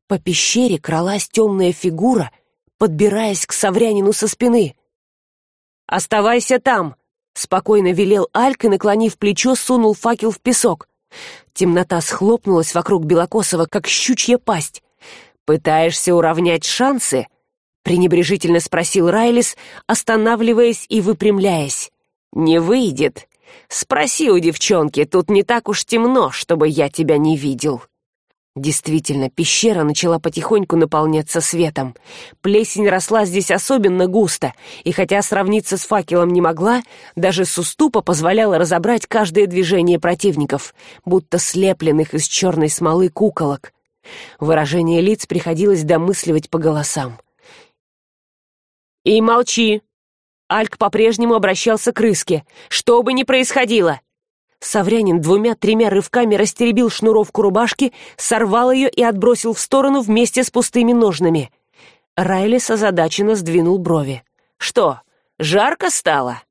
По пещере кралась темная фигура подбираясь к саврянину со спины. Оставайся там спокойно велел альк и наклонив плечо сунул факел в песок темнота схлопнулась вокруг белокосова как щучья пасть. Пытаешься уравнять шансы пренебрежительно спросил райлис останавливаясь и выпрямляясь. Не выйдет. Спроси у девчонки тут не так уж темно чтобы я тебя не видел действительно пещера начала потихоньку наполняться светом. Плесень росла здесь особенно густо и хотя сравниться с факелом не могла даже с уступа позволяла разобрать каждое движение противников будто слепленных из черной смолы куколок. Выражение лиц приходилось домысливать по голосам. И молчи! Альк по прежнему обращался к рыске. Что бы ни происходило саврянин двумя тремя рывками растеребил шнуровку рубашки сорвал ее и отбросил в сторону вместе с пустыми ножнами. Райлис озадаченно сдвинул брови. Что жарко стало?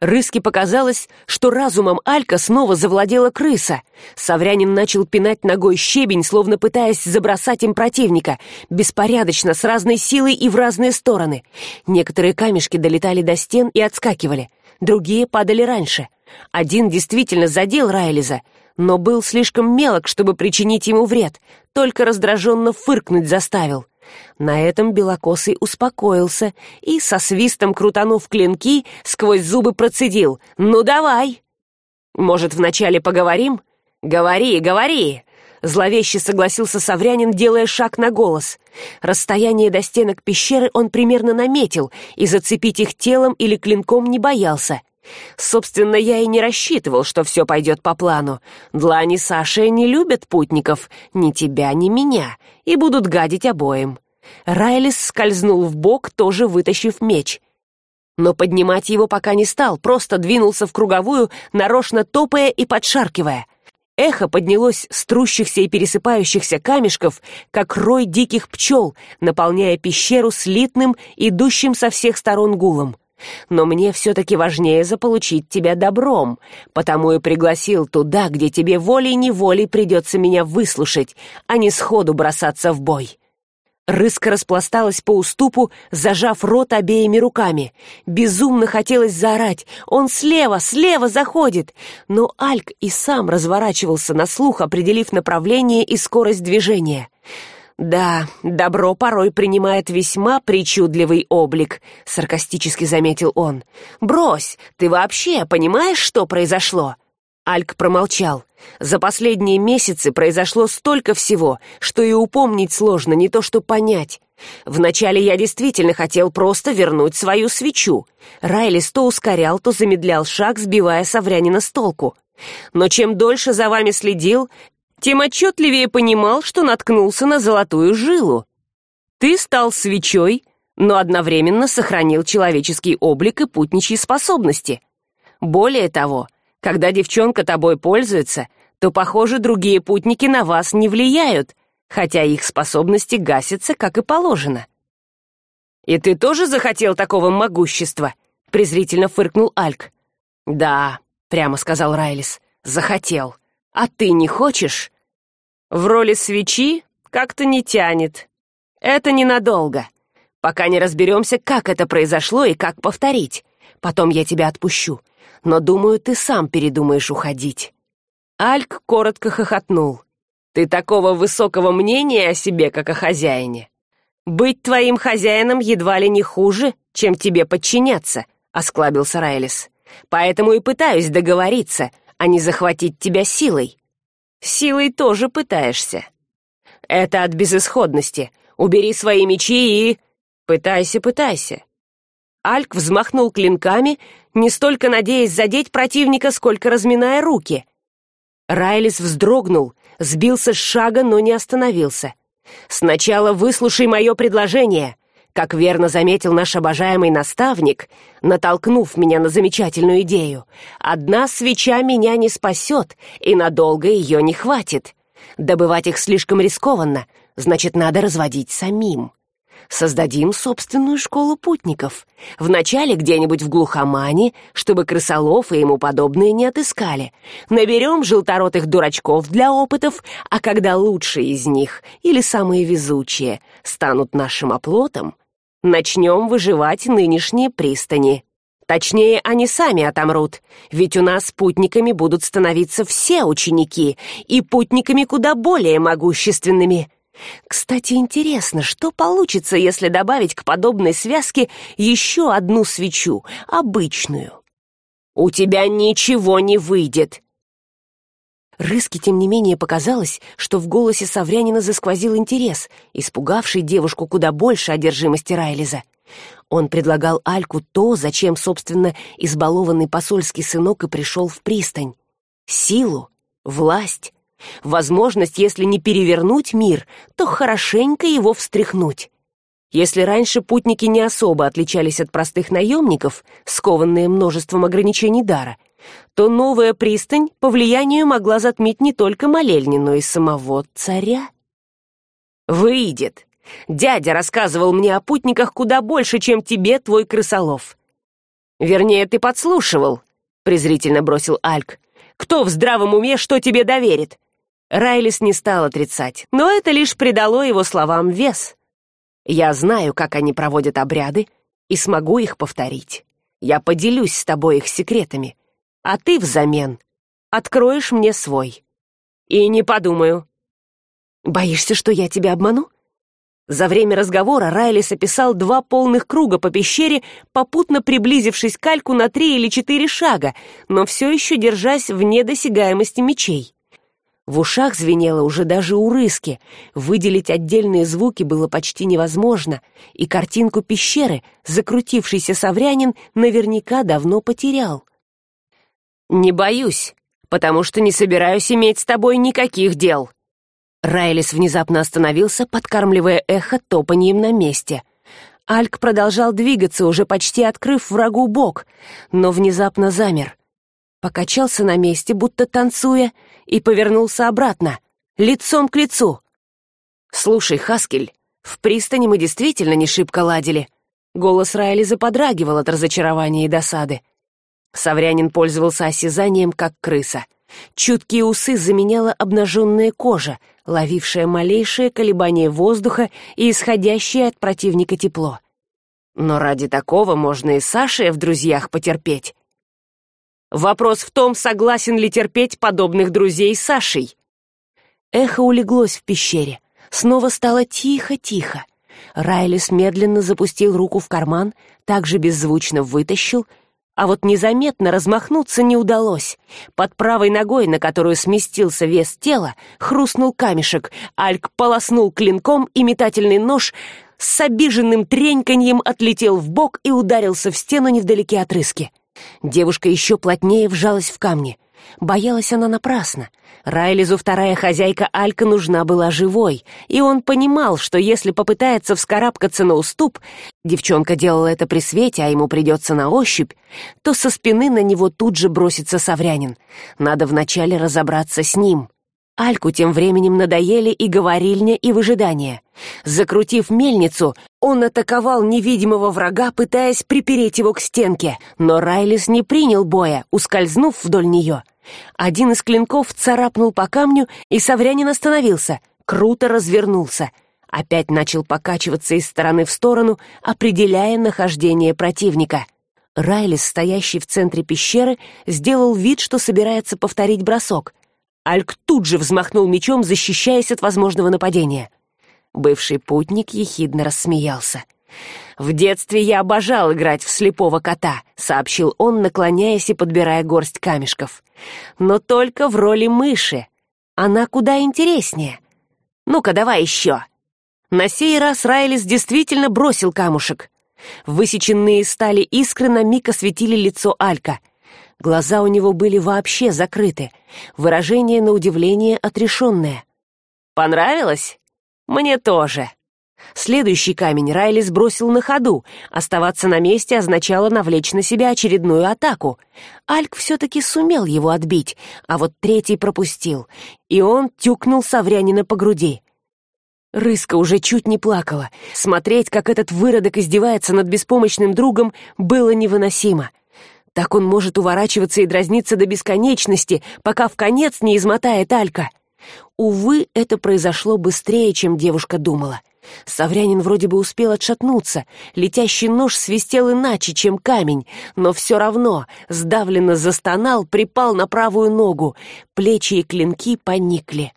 Рыске показалось что разумом алька снова завладела крыса. Саврянин начал пинать ногой щебень словно пытаясь забросать им противника беспорядочно с разной силой и в разные стороны. Некоторые камешки долетали до стен и отскакивали другие падали раньше один действительно задел райлиза но был слишком мелок чтобы причинить ему вред только раздраженно фыркнуть заставил. На этом белокосый успокоился и со свистом крутанув клинки сквозь зубы процедил ну давай! Может вначале поговорим? Говори говори! Зловеще согласился саврянин делая шаг на голос. Расстояние до стенок пещеры он примерно наметил и зацепить их телом или клинком не боялся собственно я и не рассчитывал что все пойдет по плану. Длани саши не любят путников ни тебя ни меня и будут гадить обоим. Райлис скользнул в бок тоже вытащив меч. Но поднимать его пока не стал просто двинулся в круговую нарочно топая и подшаркивая. Эхо поднялось с трущихся и пересыпающихся камешков как рой диких пчел наполняя пещеру слитным идущим со всех сторон гулом но мне все таки важнее заполучить тебя добром потому и пригласил туда где тебе волей неволей придется меня выслушать а не сходу бросаться в бой рыска распласталась по уступу зажав рот обеими руками. Безумно хотелось заорать. Он слева слева заходит! Но альк и сам разворачивался на слух определив направление и скорость движения да добро порой принимает весьма причудливый облик саркастически заметил он. Брось ты вообще понимаешь что произошло? Альк промолчал. За последние месяцы произошло столько всего что и упомнить сложно не то что понять. Вначале я действительно хотел просто вернуть свою свечу. Райлис то ускорял то замедлял шаг сбивая саврянина с толку. Но чем дольше за вами следил тем отчетливее понимал что наткнулся на золотую жилу. Ты стал свечой но одновременно сохранил человеческий облик и путничьи способности. Более того когда девчонка тобой пользуется то похоже другие путники на вас не влияют хотя их способности гасятся как и положено. И ты тоже захотел такого могущества презрительно фыркнул альк. Да прямо сказал райлис захотел. А ты не хочешь в роли свечи как то не тянет. Это ненадолго. Пока не разберемся как это произошло и как повторить. Потом я тебя отпущу. Но думаю ты сам передумаешь уходить альк коротко хохотнул. Ты такого высокого мнения о себе как о хозяине. Быть твоим хозяином едва ли не хуже чем тебе подчиняться осклабился райлис. Поэтому и пытаюсь договориться а не захватить тебя силой силой тоже пытаешься. Это от безысходности. Убери свои мечи и пытайся пытайся. Альк взмахнул клинками не столько надеясь задеть противника сколько разминая руки. Райлис вздрогнул сбился с шага но не остановился. Сначала выслушай мое предложение как верно заметил наш обожаемый наставник натолкнув меня на замечательную идею одна свеча меня не спасет и надолго ее не хватит. Добывать их слишком рискованно значит надо разводить самим. Создадим собственную школу путников. Вначале где нибудь в глухомане чтобы крысолов и ему подобные не отыскали. Наберем желторотых дурачков для опытов а когда лучшие из них или самые везучие станут нашим оплотом начнем выживать нынешние пристани. Точнее они сами отомрут. Ведь у нас путниками будут становиться все ученики и путниками куда более могущественными. Кстати интересно что получится если добавить к подобной связке еще одну свечу обычную? У тебя ничего не выйдет рыски тем не менее показалось что в голосе саврянина засквозил интерес испугавший девушку куда больше одержимости райлиза. Он предлагал альку то зачем собственно избалованный посольский сынок и пришел в пристань. Силу власть. Возможность если не перевернуть мир то хорошенько его встряхнуть. Если раньше путники не особо отличались от простых наемников скованные множеством ограничений дара то новая пристань по влиянию могла затмить не только молельни но и самого царя. Выйдет. Дядя рассказывал мне о путниках куда больше чем тебе твой крысолов вернее ты подслушивал презрительно бросил альк. Кто в здравом уме что тебе доверит? Райлис не стал отрицать но это лишь придало его словам вес. Я знаю как они проводят обряды и смогу их повторить. Я поделюсь с тобой их секретами а ты взамен откроешь мне свой. И не подумаю. Боишься что я тебя обману? За время разговора райлис описал два полных круга по пещере попутно приблизившись к альку на три или четыре шага но все еще держась вне досягаемости мечей. В ушах звенело уже даже у рыски выделить отдельные звуки было почти невозможно и картинку пещеры закрутившийся саврянин наверняка давно потерял не боюсь потому что не собираюсь иметь с тобой никаких дел райлис внезапно остановился подкармливая эхо топаньем на месте Альк продолжал двигаться, уже почти открыв врагу бок, но внезапно замер. Покачался на месте, будто танцуя, и повернулся обратно, лицом к лицу. «Слушай, Хаскель, в пристани мы действительно не шибко ладили». Голос Райли заподрагивал от разочарования и досады. Саврянин пользовался осязанием, как крыса. Чуткие усы заменяла обнаженная кожа, ловившая малейшее колебание воздуха и исходящее от противника тепло. Но ради такого можно и Саше в друзьях потерпеть. Вопрос в том, согласен ли терпеть подобных друзей Сашей. Эхо улеглось в пещере. Снова стало тихо-тихо. Райлис медленно запустил руку в карман, также беззвучно вытащил — а вот незаметно размахнуться не удалось. Под правой ногой, на которую сместился вес тела, хрустнул камешек, Альк полоснул клинком, и метательный нож с обиженным треньканьем отлетел в бок и ударился в стену невдалеке от рыски. Девушка еще плотнее вжалась в камни. Боялась она напрасно. Райлизу вторая хозяйка Алька нужна была живой, и он понимал, что если попытается вскарабкаться на уступ, девчонка делала это при свете, а ему придется на ощупь, то со спины на него тут же бросится Саврянин. Надо вначале разобраться с ним. Альку тем временем надоели и говорильня, и выжидание. Закрутив мельницу, он атаковал невидимого врага, пытаясь припереть его к стенке, но Райлис не принял боя, ускользнув вдоль нее. Один из клинков царапнул по камню, и Саврянин остановился, круто развернулся. Опять начал покачиваться из стороны в сторону, определяя нахождение противника. Райлис, стоящий в центре пещеры, сделал вид, что собирается повторить бросок. Альк тут же взмахнул мечом, защищаясь от возможного нападения. Бывший путник ехидно рассмеялся. «В детстве я обожал играть в слепого кота», — сообщил он, наклоняясь и подбирая горсть камешков. «Но только в роли мыши. Она куда интереснее. Ну-ка, давай еще». На сей раз Райлис действительно бросил камушек. Высеченные стали искры на миг осветили лицо Алька. Глаза у него были вообще закрыты, выражение на удивление отрешенное. «Понравилось? Мне тоже». Следующий камень Райли сбросил на ходу. Оставаться на месте означало навлечь на себя очередную атаку. Альк все-таки сумел его отбить, а вот третий пропустил, и он тюкнул Саврянина по груди. Рыска уже чуть не плакала. Смотреть, как этот выродок издевается над беспомощным другом, было невыносимо. Так он может уворачиваться и дразниться до бесконечности, пока в конец не измотает Алька. Увы, это произошло быстрее, чем девушка думала. Саврянин вроде бы успел отшатнуться, летящий нож свистел иначе, чем камень, но все равно сдавленно застонал, припал на правую ногу, плечи и клинки поникли.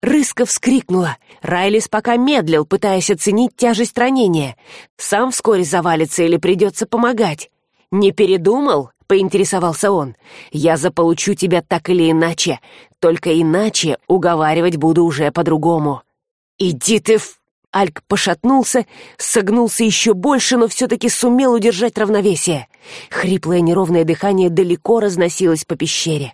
Рыска вскрикнула. Райлис пока медлил, пытаясь оценить тяжесть ранения. Сам вскоре завалится или придется помогать. «Не передумал?» — поинтересовался он. «Я заполучу тебя так или иначе. Только иначе уговаривать буду уже по-другому». «Иди ты в...» Альк пошатнулся, согнулся еще больше, но все-таки сумел удержать равновесие. Хриплое неровное дыхание далеко разносилось по пещере.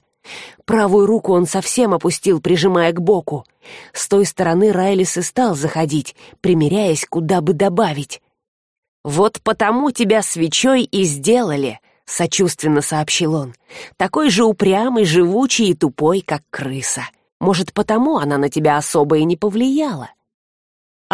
Правую руку он совсем опустил, прижимая к боку. С той стороны Райлис и стал заходить, примеряясь, куда бы добавить. «Вот потому тебя свечой и сделали», — сочувственно сообщил он. «Такой же упрямый, живучий и тупой, как крыса. Может, потому она на тебя особо и не повлияла?»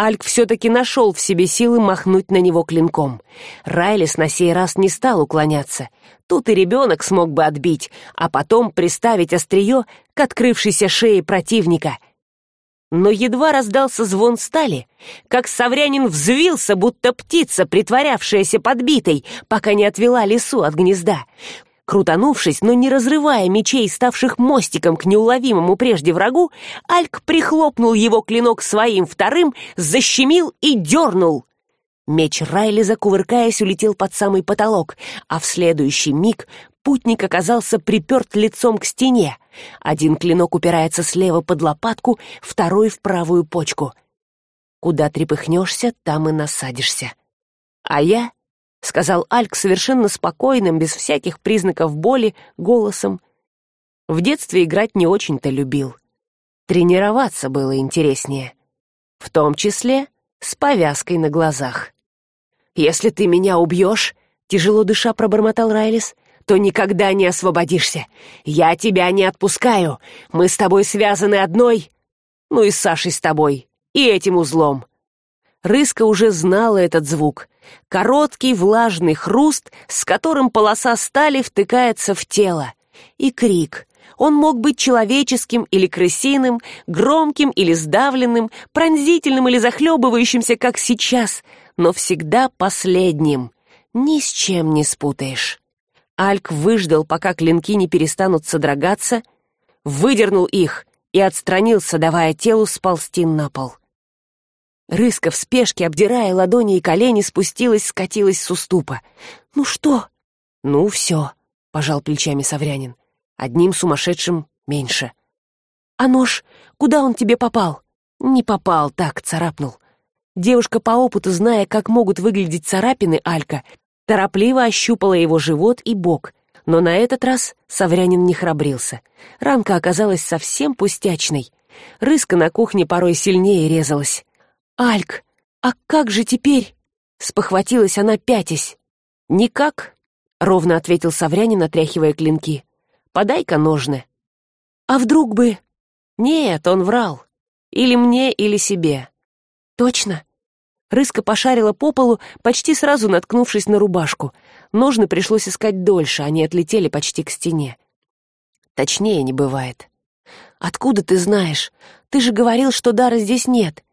Альк все-таки нашел в себе силы махнуть на него клинком. Райлис на сей раз не стал уклоняться. Тут и ребенок смог бы отбить, а потом приставить острие к открывшейся шее противника. Но едва раздался звон стали, как Саврянин взвился, будто птица, притворявшаяся подбитой, пока не отвела лесу от гнезда. Крутанувшись, но не разрывая мечей, ставших мостиком к неуловимому прежде врагу, Альк прихлопнул его клинок своим вторым, защемил и дернул. Меч Райли, закувыркаясь, улетел под самый потолок, а в следующий миг путник оказался приперт лицом к стене. Один клинок упирается слева под лопатку, второй — в правую почку. Куда трепыхнешься, там и насадишься. А я — сказал Альк совершенно спокойным, без всяких признаков боли, голосом. В детстве играть не очень-то любил. Тренироваться было интереснее. В том числе с повязкой на глазах. если ты меня убьешь тяжело дыша пробормотал райлис то никогда не освободишься я тебя не отпускаю мы с тобой связаны одной ну и с сашей с тобой и этим узлом рыска уже знала этот звук короткий влажный хруст с которым полоса стали втыкается в тело. И крик. Он мог быть человеческим или крысиным громким или сдавленным пронзительным или захлебывающимся как сейчас но всегда последним. Ни с чем не спутаешь. Альк выждал пока клинки не перестанут содрогаться выдернул их и отстранился давая телу сползти на пол рыска в спешке обдирая ладони и колени спустилась скатилась с уступа. Ну что? Ну все пожал плечами саврянин. Одним сумасшедшим меньше а нож? Куда он тебе попал? Не попал так царапнул девушка по опыту зная как могут выглядеть царапины алька торопливо ощупала его живот и бок. Но на этот раз саврянин не храбрился. Ранка оказалась совсем пустячной. Рыска на кухне порой сильнее резалась альк а как же теперь спохватилась она пятясь. Никак ровно ответил саврянин отряхивая клинки. Подай ка ножны а вдруг бы? Нет он врал. Или мне или себе точно рыска пошарила по полу почти сразу наткнувшись на рубашку. Ножны пришлось искать дольше они отлетели почти к стене. Точнее не бывает откуда ты знаешь? Ты же говорил что дара здесь нет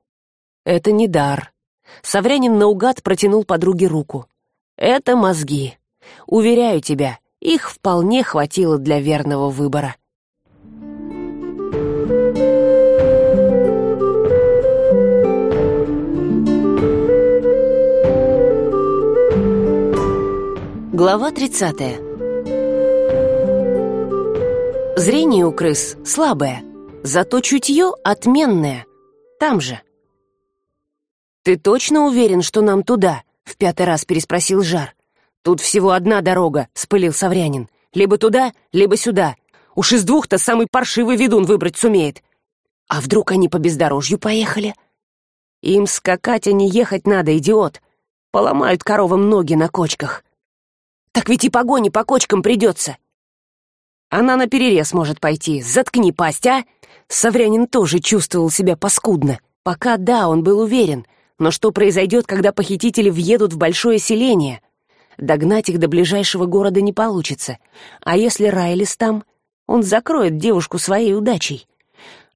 это не дар. Саврянин наугад протянул подруге руку. Это мозги. Уверяю тебя их вполне хватило для верного выбора. Глава тридцатая. Зрение у крыс слабое зато чутье отменное. Там же ты точно уверен что нам туда в пятый раз переспросил жар. Тут всего одна дорога спылил саврянин. Либо туда либо сюда. Уж из двух то самый паршивый ведун выбрать сумеет а вдруг они по бездорожью поехали? Им скакать а не ехать надо идиот. Поломают коровам ноги на кочках так ведь и погони по кочкам придется она на перерез может пойти. Заткни пасть а? Саврянин тоже чувствовал себя паскудно. Пока да он был уверен но что произойдет когда похитители въедут в большое селение? Догнать их до ближайшего города не получится. А если райлис там? Он закроет девушку своей удачей.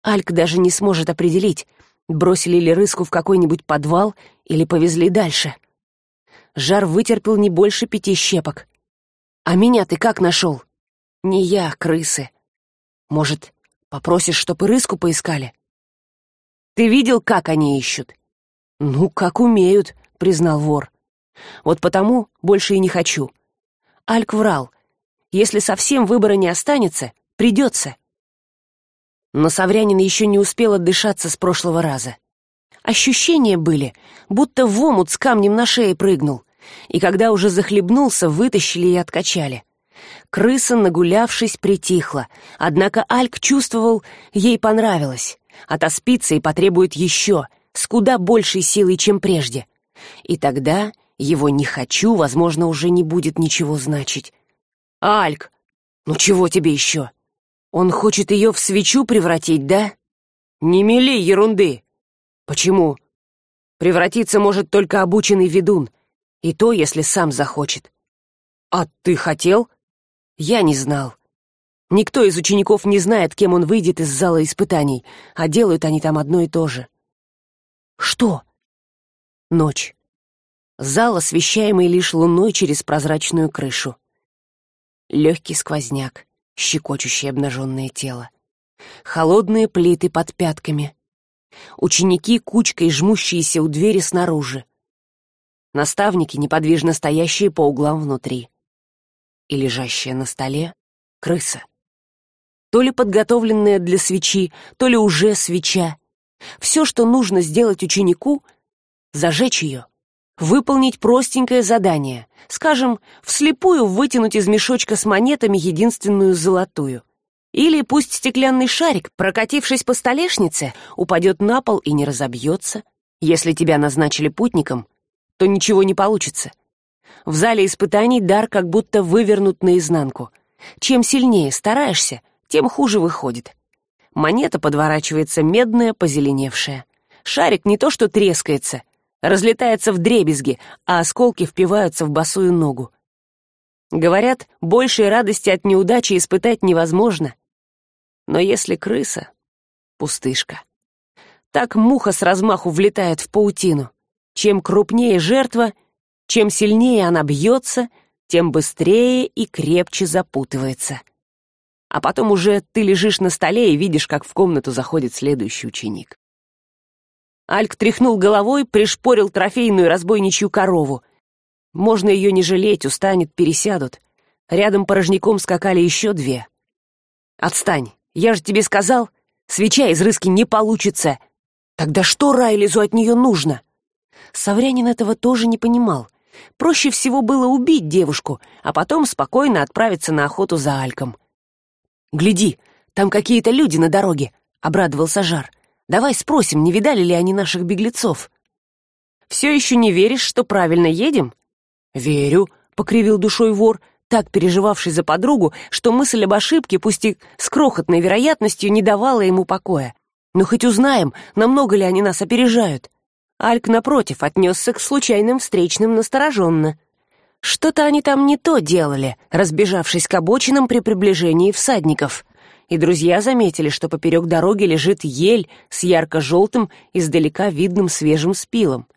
Альк даже не сможет определить бросили ли рыску в какой нибудь подвал или повезли дальше. Жар вытерпел не больше пяти щепок. А меня ты как нашел? Не я крысы может попросишь чтоб и рыску поискали? Ты видел как они ищут ну как умеют признал вор. Вот потому больше и не хочу альк врал. Если совсем выбора не останется придется но саврянин еще не успел отдышаться с прошлого раза. Ощущения были будто в омут с камнем на шее прыгнул. И когда уже захлебнулся вытащили и откачали. Крыса нагулявшись притихла. Однако альк чувствовал ей понравилось. Отоспится и потребует еще с куда большей силой чем прежде. И тогда его не хочу возможно уже не будет ничего значить. Альк ну чего тебе еще он хочет ее в свечу превратить да? Не мели ерунды. Почему? Превратиться может только обученный ведун. И то если сам захочет. А ты хотел? Я не знал. Никто из учеников не знает кем он выйдет из зала испытаний а делают они там одно и то же что? Ночь. Зал освещаемый лишь луной через прозрачную крышу. Легкий сквозняк щекочущее обнаженное тело. Холодные плиты под пятками. Ученики кучкой жмущиеся у двери снаружи. Наставники неподвижно стоящие по углам внутри. И лежащая на столе крыса. То ли подготовленная для свечи то ли уже свеча все что нужно сделать ученику зажечь ее выполнить простенькое задание скажем вслепую вытянуть из мешочка с монетами единственную золотую. Или пусть стеклянный шарик прокатившись по столешнице упадет на пол и не разобьется если тебя назначили путником то ничего не получится. В зале испытаний дар как будто вывернут наизнанку. Чем сильнее стараешься тем хуже выходит монета подворачивается медная позеленевшая. Шарик не то что трескается разлетается в дребезги а осколки впиваются в босую ногу. Говорят большей радости от неудачи испытать невозможно. Но если крыса пустышка. Так муха с размаху влетает в паутину. Чем крупнее жертва чем сильнее она бьется тем быстрее и крепче запутывается а потом уже ты лежишь на столе и видишь как в комнату заходит следующий ученик. Альк тряхнул головой пришпорил трофейную разбойничью корову. Можно ее не жалеть устанет пересядут. Рядом порожняком скакали еще две. Отстань я же тебе сказал свеча из рыски не получится. Тогда что райлизу от нее нужно? Саврянин этого тоже не понимал. Проще всего было убить девушку а потом спокойно отправиться на охоту за альком гляди там какие то люди на дороге обрадовался жар. Давай спросим не видали ли они наших беглецов все еще не веришь что правильно едем? Верю покривил душой вор так переживавший за подругу что мысль об ошибке пусть и с крохотной вероятностью не давала ему покоя. Но хоть узнаем намного ли они нас опережают? Альк напротив отнесся к случайным встречным настороженно что то они там не то делали разбежавшись к обочинам при приближении всадников. И друзья заметили что поперек дороги лежит ель с ярко желтым издалека видным свежим спилом.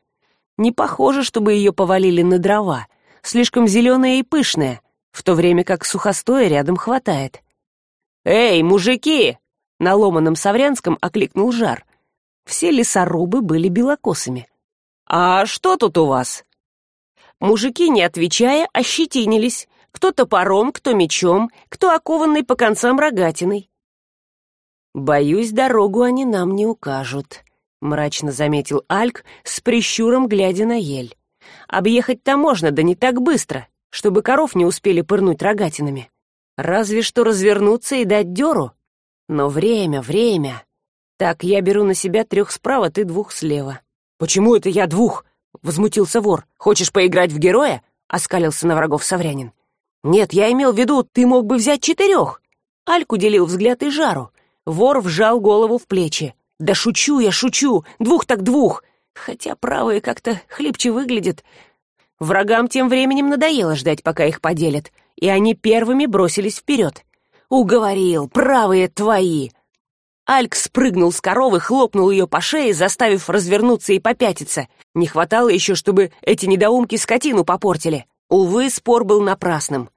Не похоже чтобы ее повалили на дрова. Слишком зеленая и пышная в то время как сухостоя рядом хватает. Эй мужики на ломаном саврянском окликнул жар. Все лесорубы были белокосыми. А что тут у вас мужики не отвечая ощетинились. Кто топором кто мечом кто окованный по концам рогатиной. Боюсь дорогу они нам не укажут мрачно заметил альк с прищуром глядя на ель. Объехать то можно да не так быстро чтобы коров не успели пырнуть рогатинами. Разве что развернуться и дать деру но время время. Так я беру на себя трех справа ты двух слева почему это я двух возмутился вор. Хочешь поиграть в героя оскалился на врагов саврянин. Нет я имел в виду ты мог бы взять четырех альк уделил взгляд и жару. Вор вжал голову в плечи. Да шучу я шучу! Двух так двух! Хотя правые как то хлипче выглядят врагам тем временем надоело ждать пока их поделят и они первыми бросились вперед. Уговорил правые твои альк спрыгнул с коровы хлопнул ее по шее заставив развернуться и попятиться. Не хватало еще чтобы эти недоумки скотину попортили. Увы спор был напрасным.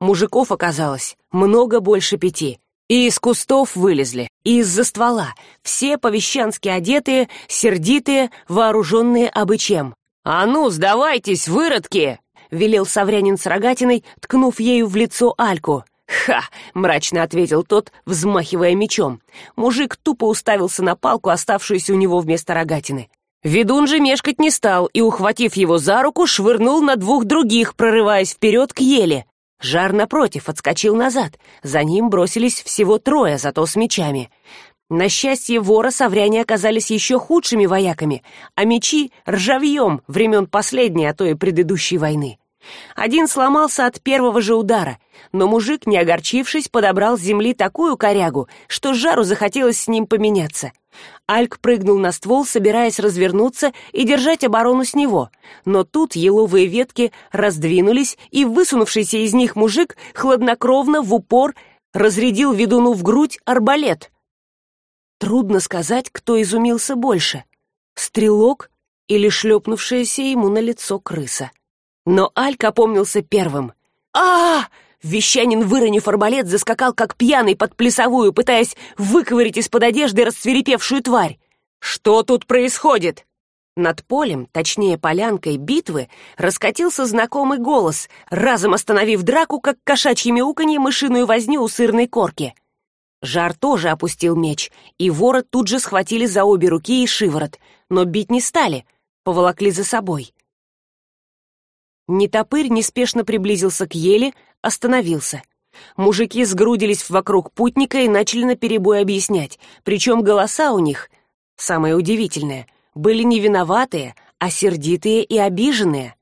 Мужиков оказалось много больше пяти. И из кустов вылезли и из за ствола. Все повещански одетые сердитые вооруженные обычем а ну сдавайтесь выродки велел саврянин с рогатиной ткнув ею в лицо альку ха мрачно ответил тот взмахивая мечом. Мужик тупо уставился на палку оставшуюся у него вместо рогатины. Ведун же мешкать не стал и ухватив его за руку швырнул на двух других прорываясь вперед к еле. Жар напротив отскочил назад. За ним бросились всего трое зато с мечами. На счастье вора совряне оказались еще худшими вояками а мечи ржавьем времен последней а то и предыдущей войны один сломался от первого же удара но мужик не огорчившись подобрал с земли такую корягу что жару захотелось с ним поменяться. Альк прыгнул на ствол собираясь развернуться и держать оборону с него. Но тут еловые ветки раздвинулись и высунувшийся из них мужик хладнокровно в упор разрядил ведуну в грудь арбалет. Трудно сказать кто изумился больше стрелок или шлепнувшаяся ему на лицо крыса но алька опомнился первым. А! Вещанин выронив арбалет заскакал как пьяный под плясовую пытаясь выковырить из под одежды расцвирепевшую тварь. Что тут происходит? Над полем точнее полянкой битвы раскатился знакомый голос разом остановив драку как кошачье мяуканье мышиную возню у сырной корки. Жар тоже опустил меч и ворот тут же схватили за обе руки и шиворот но бить не стали поволокли за собой нетопырь неспешно приблизился к еле остановился. Мужики сгрудились вокруг путника и начали наперебой объяснять. Причем голоса у них самое удивительное были не виноватые а сердитые и обиженные.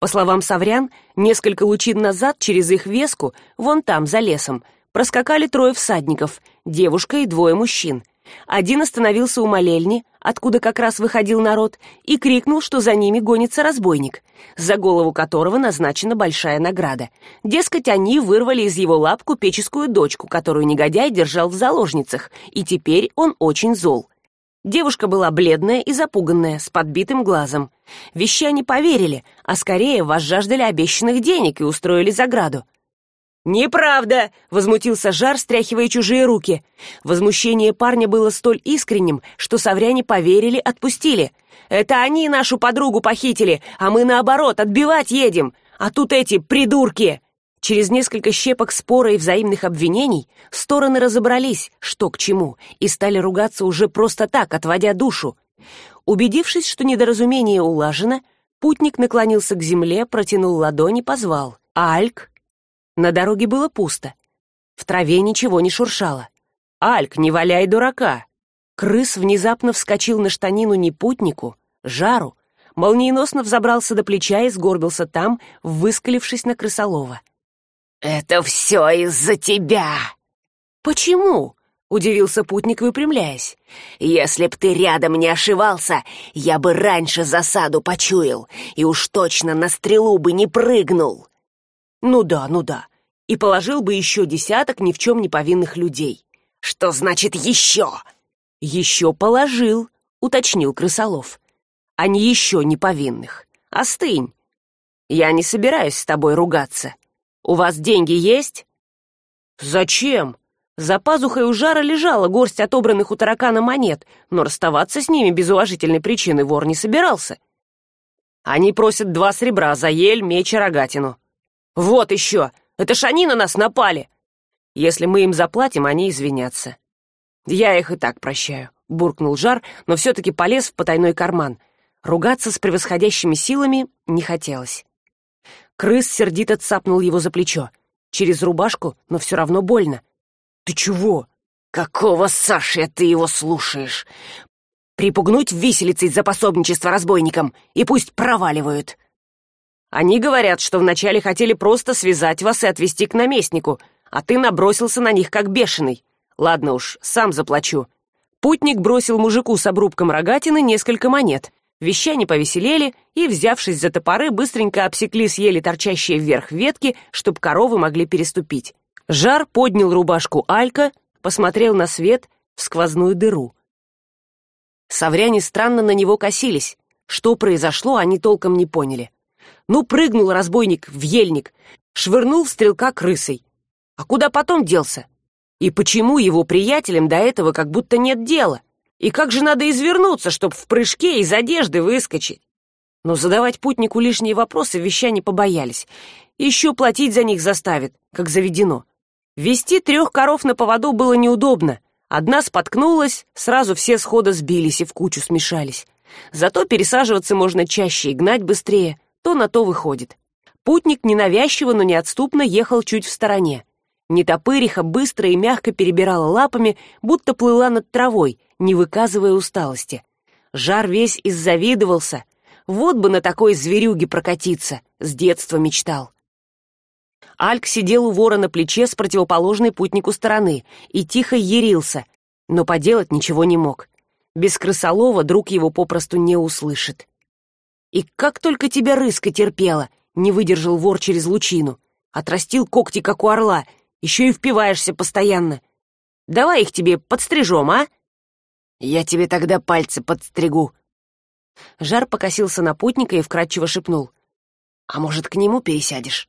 По словам саврян несколько лучин назад через их веску вон там за лесом проскакали трое всадников девушка и двое мужчин один остановился у молельни откуда как раз выходил народ и крикнул что за ними гонится разбойник за голову которого назначена большая награда. Дескать они вырвали из его лап купеческую дочку которую негодяй держал в заложницах и теперь он очень зол. Девушка была бледная и запуганная с подбитым глазом. Вещане поверили а скорее возжаждали обещанных денег и устроили заграду неправда возмутился жар стряхивая чужие руки. Возмущение парня было столь искренним что савряне поверили отпустили. Это они нашу подругу похитили а мы наоборот отбивать едем. А тут эти придурки! Через несколько щепок спора и взаимных обвинений стороны разобрались что к чему и стали ругаться уже просто так отводя душу. Убедившись что недоразумение улажено путник наклонился к земле протянул ладони позвал. Альк на дороге было пусто. В траве ничего не шуршало. Альк не валяй дурака! Крыс внезапно вскочил на штанину не путнику жару молниеносно взобрался до плеча и сгорбился там выскалившись на крысолова. Это все из за тебя! Почему удивился путник выпрямляясь. Если б ты рядом не ошивался я бы раньше засаду почуял и уж точно на стрелу бы не прыгнул ну да ну да. И положил бы еще десяток ни в чем не повинных людей. Что значит еще еще положил уточнил крысолов. А не еще не повинных. Остынь. Я не собираюсь с тобой ругаться. У вас деньги есть? Зачем? За пазухой у жара лежала горсть отобранных у таракана монет но расставаться с ними без уважительной причины вор не собирался они просят два сребра за ель меч и рогатину вот еще! Это ж они на нас напали! Если мы им заплатим они извинятся. Я их и так прощаю буркнул жар но все таки полез в потайной карман. Ругаться с превосходящими силами не хотелось. Крыс сердито цапнул его за плечо. Через рубашку но все равно больно. Ты чего? Какого саши ты его слушаешь? Припугнуть виселицей за пособничество разбойникам и пусть проваливают они говорят что вначале хотели просто связать вас и отвезти к наместнику а ты набросился на них как бешеный. Ладно уж сам заплачу путник бросил мужику с обрубком рогатины несколько монет. Вещане повеселели и взявшись за топоры быстренько обсекли съели торчащие вверх ветки чтоб коровы могли переступить. Жар поднял рубашку алька посмотрел на свет в сквозную дыру. Савряне странно на него косились. Что произошло они толком не поняли ну прыгнул разбойник в ельник швырнул стрелка крысой. А куда потом делся? И почему его приятелям до этого как будто нет дела? И как же надо извернуться чтоб в прыжке из одежды выскочить? Но задавать путнику лишние вопросы вещане побоялись. Еще платить за них заставит как заведено. Вести трех коров на поводу было неудобно. Одна споткнулась сразу все схода сбились и в кучу смешались. Зато пересаживаться можно чаще и гнать быстрее то на то выходит. Путник ненавязчиво но неотступно ехал чуть в стороне. Нетопыриха быстро и мягко перебирала лапами будто плыла над травой не выказывая усталости. Жар весь иззавидовался вот бы на такой зверюге прокатиться с детства мечтал. Альк сидел у вора на плече с противоположной путнику стороны и тихо ярился но поделать ничего не мог. Без крысолова друг его попросту не услышит и как только тебя рыска терпела не выдержал вор через лучину. Отрастил когти как у орла еще и впиваешься постоянно. Давай их тебе подстрижем а? Я тебе тогда пальцы подстригу. Жар покосился на путника и вкрадчиво шепнул. А может к нему пересядешь?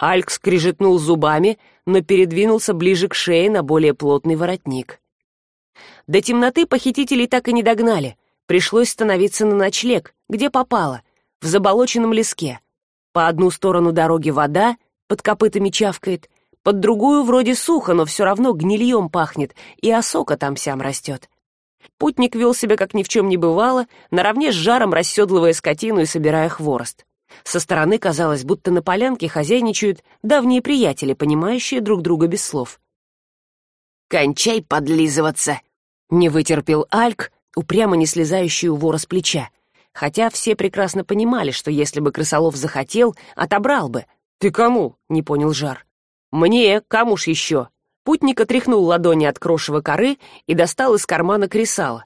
Альк скрижетнул зубами но передвинулся ближе к шее на более плотный воротник. До темноты похитителей так и не догнали пришлось становиться на ночлег где попало в заболоченном леске. По одну сторону дороги вода под копытами чавкает под другую вроде сухо но все равно гнильем пахнет и осока там сям растет путник вел себя как ни в чем не бывало наравне с жаром расседлывая скотину и собирая хворост. Со стороны казалось будто на полянке хозяйничают давние приятели понимающие друг друга без слов. Кончай подлизываться не вытерпел альк упрямо не слезающий у вора с плеча. Хотя все прекрасно понимали что если бы крысолов захотел отобрал бы. Ты кому? Не понял жар. Мне кому ж еще путник отряхнул ладони от крошевой коры и достал из кармана кресала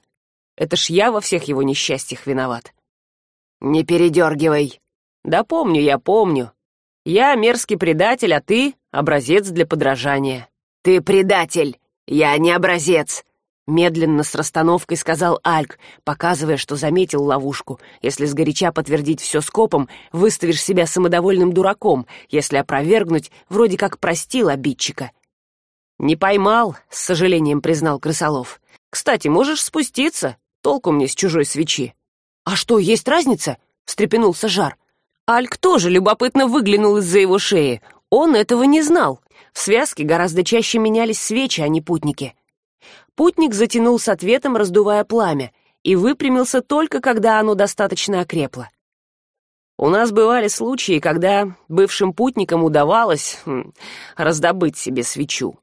это ж я во всех его несчастьях виноват. Не передергивай да помню я помню. Я мерзкий предатель а ты образец для подражания. Ты предатель я не образец медленно с расстановкой сказал альк показывая что заметил ловушку. Если сгоряча подтвердить все скопом выставишь себя самодовольным дураком. Если опровергнуть вроде как простил обидчика не поймал с сожалением признал крысолов. Кстати можешь спуститься. Толку мне с чужой свечи а что есть разница встрепенулся жар. Альк тоже любопытно выглянул из за его шеи. Он этого не знал. В связке гораздо чаще менялись свечи а не путники путник затянул с ответом раздувая пламя и выпрямился только когда оно достаточно окрепло. У нас бывали случаи когда бывшим путникам удавалось хм, раздобыть себе свечу.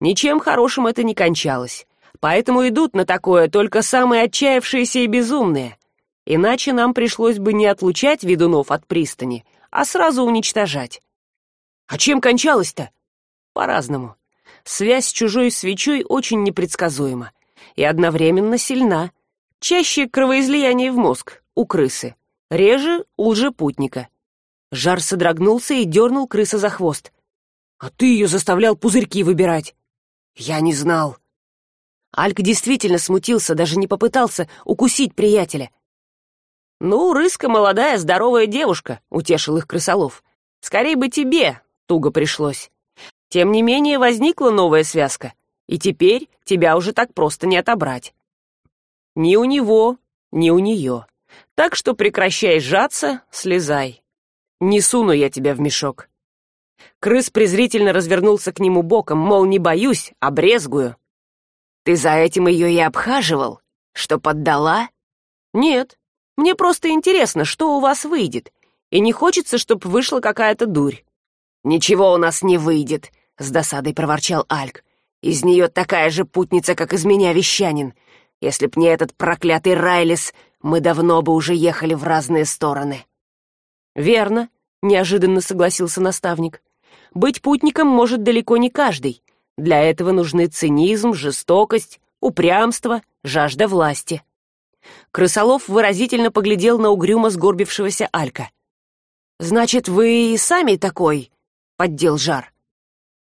Ничем хорошим это не кончалось поэтому идут на такое только самые отчаявшиеся и безумные. Иначе нам пришлось бы не отлучать ведунов от пристани а сразу уничтожать. А чем кончалось то по разному связь с чужой свечой очень непредсказуема и одновременно сильна. Чаще кровоизлияние в мозг у крысы реже у лжепутника. Жар содрогнулся и дернул крыса за хвост. А ты ее заставлял пузырьки выбирать? Я не знал альк действительно смутился даже не попытался укусить приятеля. Ну рыска молодая здоровая девушка утешил их крысолов. Скорей бы тебе туго пришлось тем не менее возникла новая связка и теперь тебя уже так просто не отобрать. Ни у него ни у нее. Так что прекращай сжаться слезай. Не суну я тебя в мешок. Крыс презрительно развернулся к нему боком мол не боюсь а брезгую ты за этим ее и обхаживал? Что поддала? Нет мне просто интересно что у вас выйдет и не хочется чтоб вышла какая то дурь ничего у нас не выйдет с досадой проворчал альк. Из нее такая же путница как из меня вещанин. Если б не этот проклятый райлис мы давно бы уже ехали в разные стороны верно неожиданно согласился наставник. Быть путником может далеко не каждый. Для этого нужны цинизм жестокость упрямство жажда власти крысолов выразительно поглядел на угрюмо сгорбившегося алька. Значит вы и сами такой поддел жар.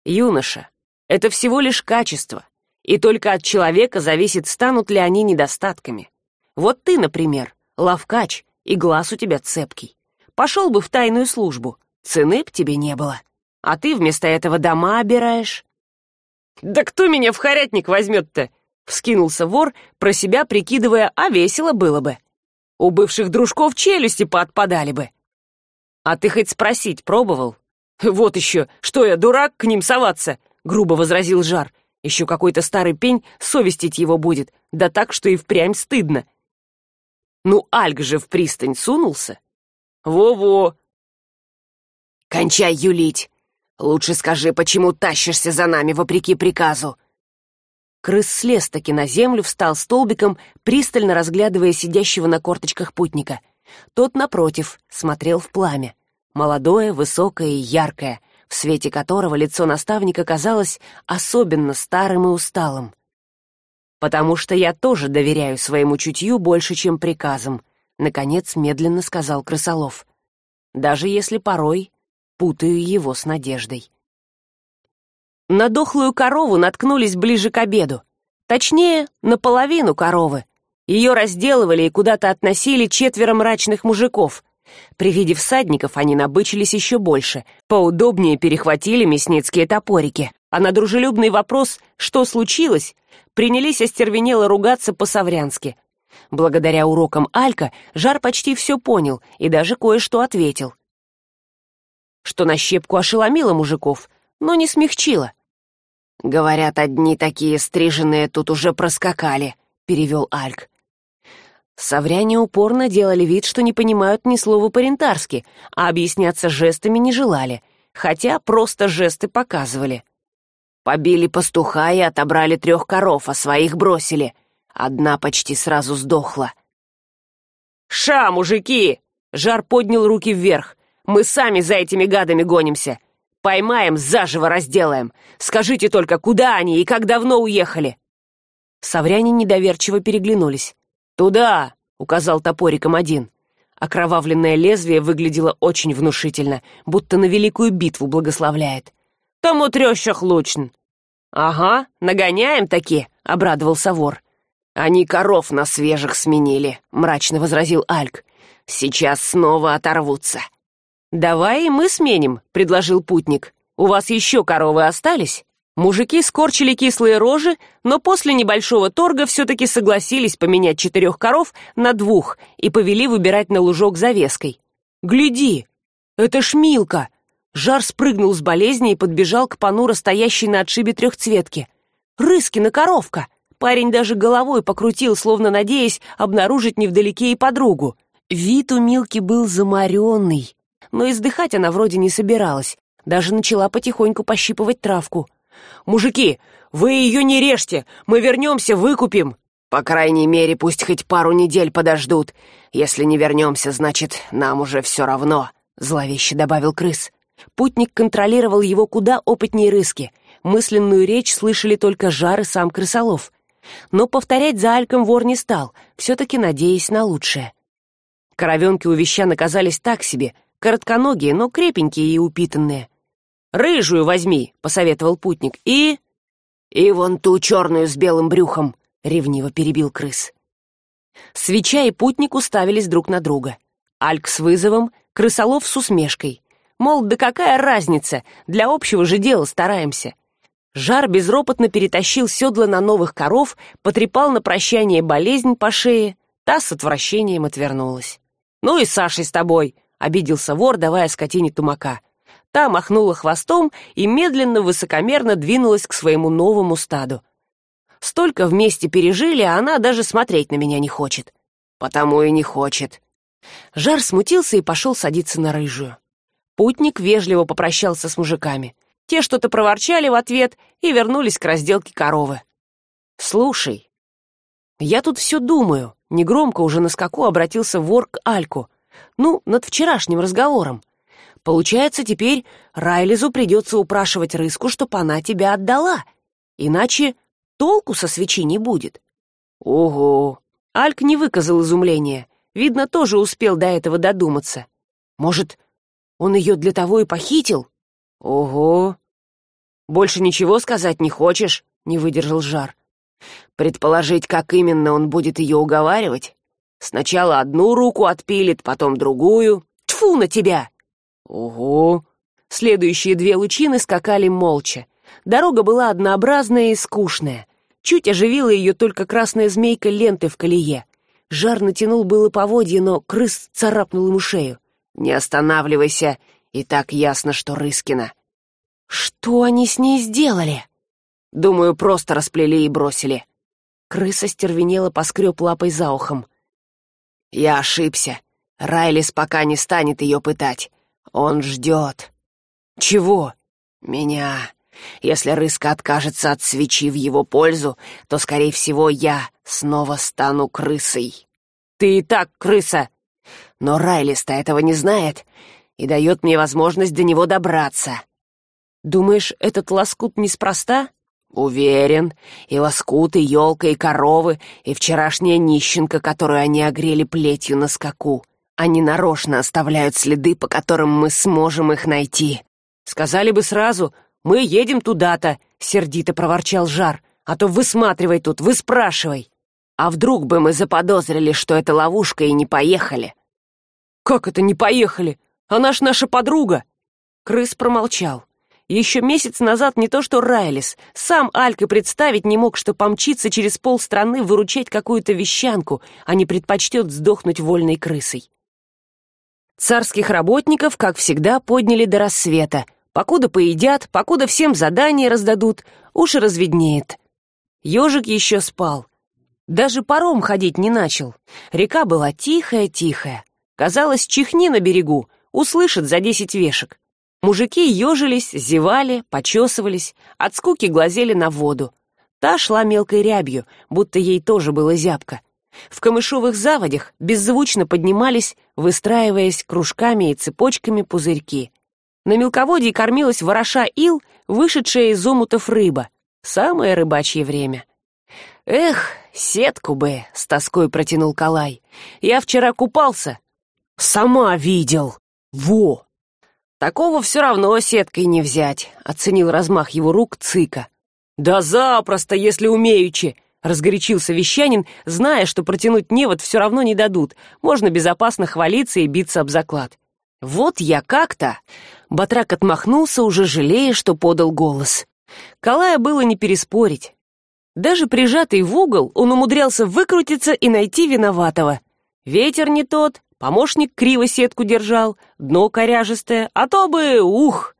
Юноша это всего лишь качество и только от человека зависит станут ли они недостатками. Вот ты например лавкач и глаз у тебя цепкий. Пошел бы в тайную службу цены б тебе не было. А ты вместо этого дома обираешь. Да кто меня в хорятник возьмет то вскинулся вор про себя прикидывая а весело было бы. У бывших дружков челюсти поотпадали бы а ты хоть спросить пробовал вот еще что я дурак к ним соваться грубо возразил жар. Еще какой то старый пень совестить его будет да так что и впрямь стыдно ну альг же в пристань сунулся? Во во кончай юлить! Лучше скажи почему тащишься за нами вопреки приказу? Крыс слез таки на землю встал столбиком пристально разглядывая сидящего на корточках путника. Тот напротив смотрел в пламя молодое высокое и яркое в свете которого лицо наставника казалось особенно старым и усталым. Потому что я тоже доверяю своему чутью больше чем приказам наконец медленно сказал крысолов. Даже если порой путаю его с надеждой на дохлую корову наткнулись ближе к обеду. Точнее наполовину коровы. Ее разделывали и куда то относили четверо мрачных мужиков при виде всадников они набычились еще больше поудобнее перехватили мясницкие топорики. А на дружелюбный вопрос что случилось принялись остервенело ругаться по саврянски благодаря урокам алька жар почти все понял и даже кое что ответил. Что на щепку ошеломило мужиков но не смягчило. Говорят одни такие стриженные тут уже проскакали перевел альк Савряне упорно делали вид, что не понимают ни слова по-рентарски, а объясняться жестами не желали, хотя просто жесты показывали. Побили пастуха и отобрали трех коров, а своих бросили. Одна почти сразу сдохла. ша мужики жар поднял руки вверх мы сами за этими гадами гонимся поймаем заживо разделаем скажите только куда они и как давно уехали савряне недоверчиво переглянулись туда указал топориком один. Окровавленное лезвие выглядело очень внушительно будто на великую битву благословляет. Тому трещах лучн ага нагоняем таки обрадовался вор. Они коров на свежих сменили мрачно возразил альк. Сейчас снова оторвутся давай и мы сменим предложил путник. У вас еще коровы остались мужики скорчили кислые рожи но после небольшого торга все таки согласились поменять четырех коров на двух и повели выбирать на лужок завеской. Гляди это шмилка жар спрыгнул с болезни и подбежал к понуро стоящей на отшибе трехцветки рыскина коровка! Парень даже головой покрутил словно надеясь обнаружить невдалеке и подругу. Вид у милки был замаренный но издыхать она вроде не собиралась даже начала потихоньку пощипывать травку мужики вы ее не режьте мы вернемся выкупим по крайней мере пусть хоть пару недель подождут. Если не вернемся значит нам уже все равно зловеще добавил крыс. Путник контролировал его куда опытнее рыски. Мысленную речь слышали только жар и сам крысолов. Но повторять за альком вор не стал все таки надеясь на лучшее. Коровенки у вещан оказались так себе коротконогие но крепенькие и упитанные рыжую возьми посоветовал путник. И и вон ту черную с белым брюхом ревниво перебил крыс. Свеча и путник уставились друг на друга. Альк с вызовом крысолов с усмешкой. Мол да какая разница? Для общего же дела стараемся. Жар безропотно перетащил седла на новых коров потрепал на прощание болезнь по шее. Та с отвращением отвернулась. Ну и сашей с тобой обиделся вор давая скотине тумака та махнула хвостом и медленно высокомерно двинулась к своему новому стаду. Столько вместе пережили а она даже смотреть на меня не хочет. Потому и не хочет. Жар смутился и пошел садиться на рыжую. Путник вежливо попрощался с мужиками. Те что то проворчали в ответ и вернулись к разделке коровы. Слушай я тут все думаю негромко уже на скаку обратился вор к альку. Ну над вчерашним разговором получается теперь райлизу придется упрашивать рыску чтоб она тебя отдала. Иначе толку со свечи не будет ого! Альк не выказал изумления. Видно тоже успел до этого додуматься. Может он ее для того и похитил? Ого! Больше ничего сказать не хочешь не выдержал жар. Предположить как именно он будет ее уговаривать? Сначала одну руку отпилит потом другую. Тьфу на тебя ого! Следующие две лучины скакали молча. Дорога была однообразная и скучная. Чуть оживила ее только красная змейка ленты в колее. Жар натянул было поводье но крыс царапнул ему шею. Не останавливайся и так ясно что рыскина что они с ней сделали? Думаю просто расплели и бросили крыса стервенела поскреб лапой за ухом. Я ошибся. Райлис пока не станет ее пытать он ждет. Чего? Меня. Если рыска откажется от свечи в его пользу то скорее всего я снова стану крысой. Ты и так крыса! Но райлис то этого не знает и дает мне возможность до него добраться. Думаешь этот лоскут неспроста? Уверен. И лоскут и елка и коровы и вчерашняя нищенка которую они огрели плетью на скаку они нарочно оставляют следы по которым мы сможем их найти. Сказали бы сразу мы едем туда то сердито проворчал жар. А то высматривай тут выспрашивай а вдруг бы мы заподозрили что это ловушка и не поехали? Как это не поехали? Она ж наша подруга! Крыс промолчал. Еще месяц назад не то что райлис сам алька представить не мог что помчится через полстраны выручать какую то вещанку а не предпочтет сдохнуть вольной крысой царских работников как всегда подняли до рассвета. Покуда поедят покуда всем задания раздадут уж разведнеет. Ежик еще спал. Даже паром ходить не начал. Река была тихая тихая казалось чихни на берегу услышит за десять вешек. Мужики ежились зевали почесывались от скуки глазели на воду. Та шла мелкой рябью будто ей тоже было зябко. В камышовых заводях беззвучно поднимались выстраиваясь кружками и цепочками пузырьки. На мелководье кормилась вороша ил вышедшая из омутов рыба. Самое рыбачье время. Эх сетку бы с тоской протянул калай. Я вчера купался. Сама видел. Во! Такого все равно сеткой не взять оценил размах его рук цыка да запросто если умеючи разгорячился вещанин зная что протянуть невод все равно не дадут. Можно безопасно хвалиться и биться об заклад. Вот я как то батрак отмахнулся уже жалея что подал голос. Калая было не переспорить. Даже прижатый в угол он умудрялся выкрутиться и найти виноватого. Ветер не тот помощник криво сетку держал дно коряжестое а то бы ух!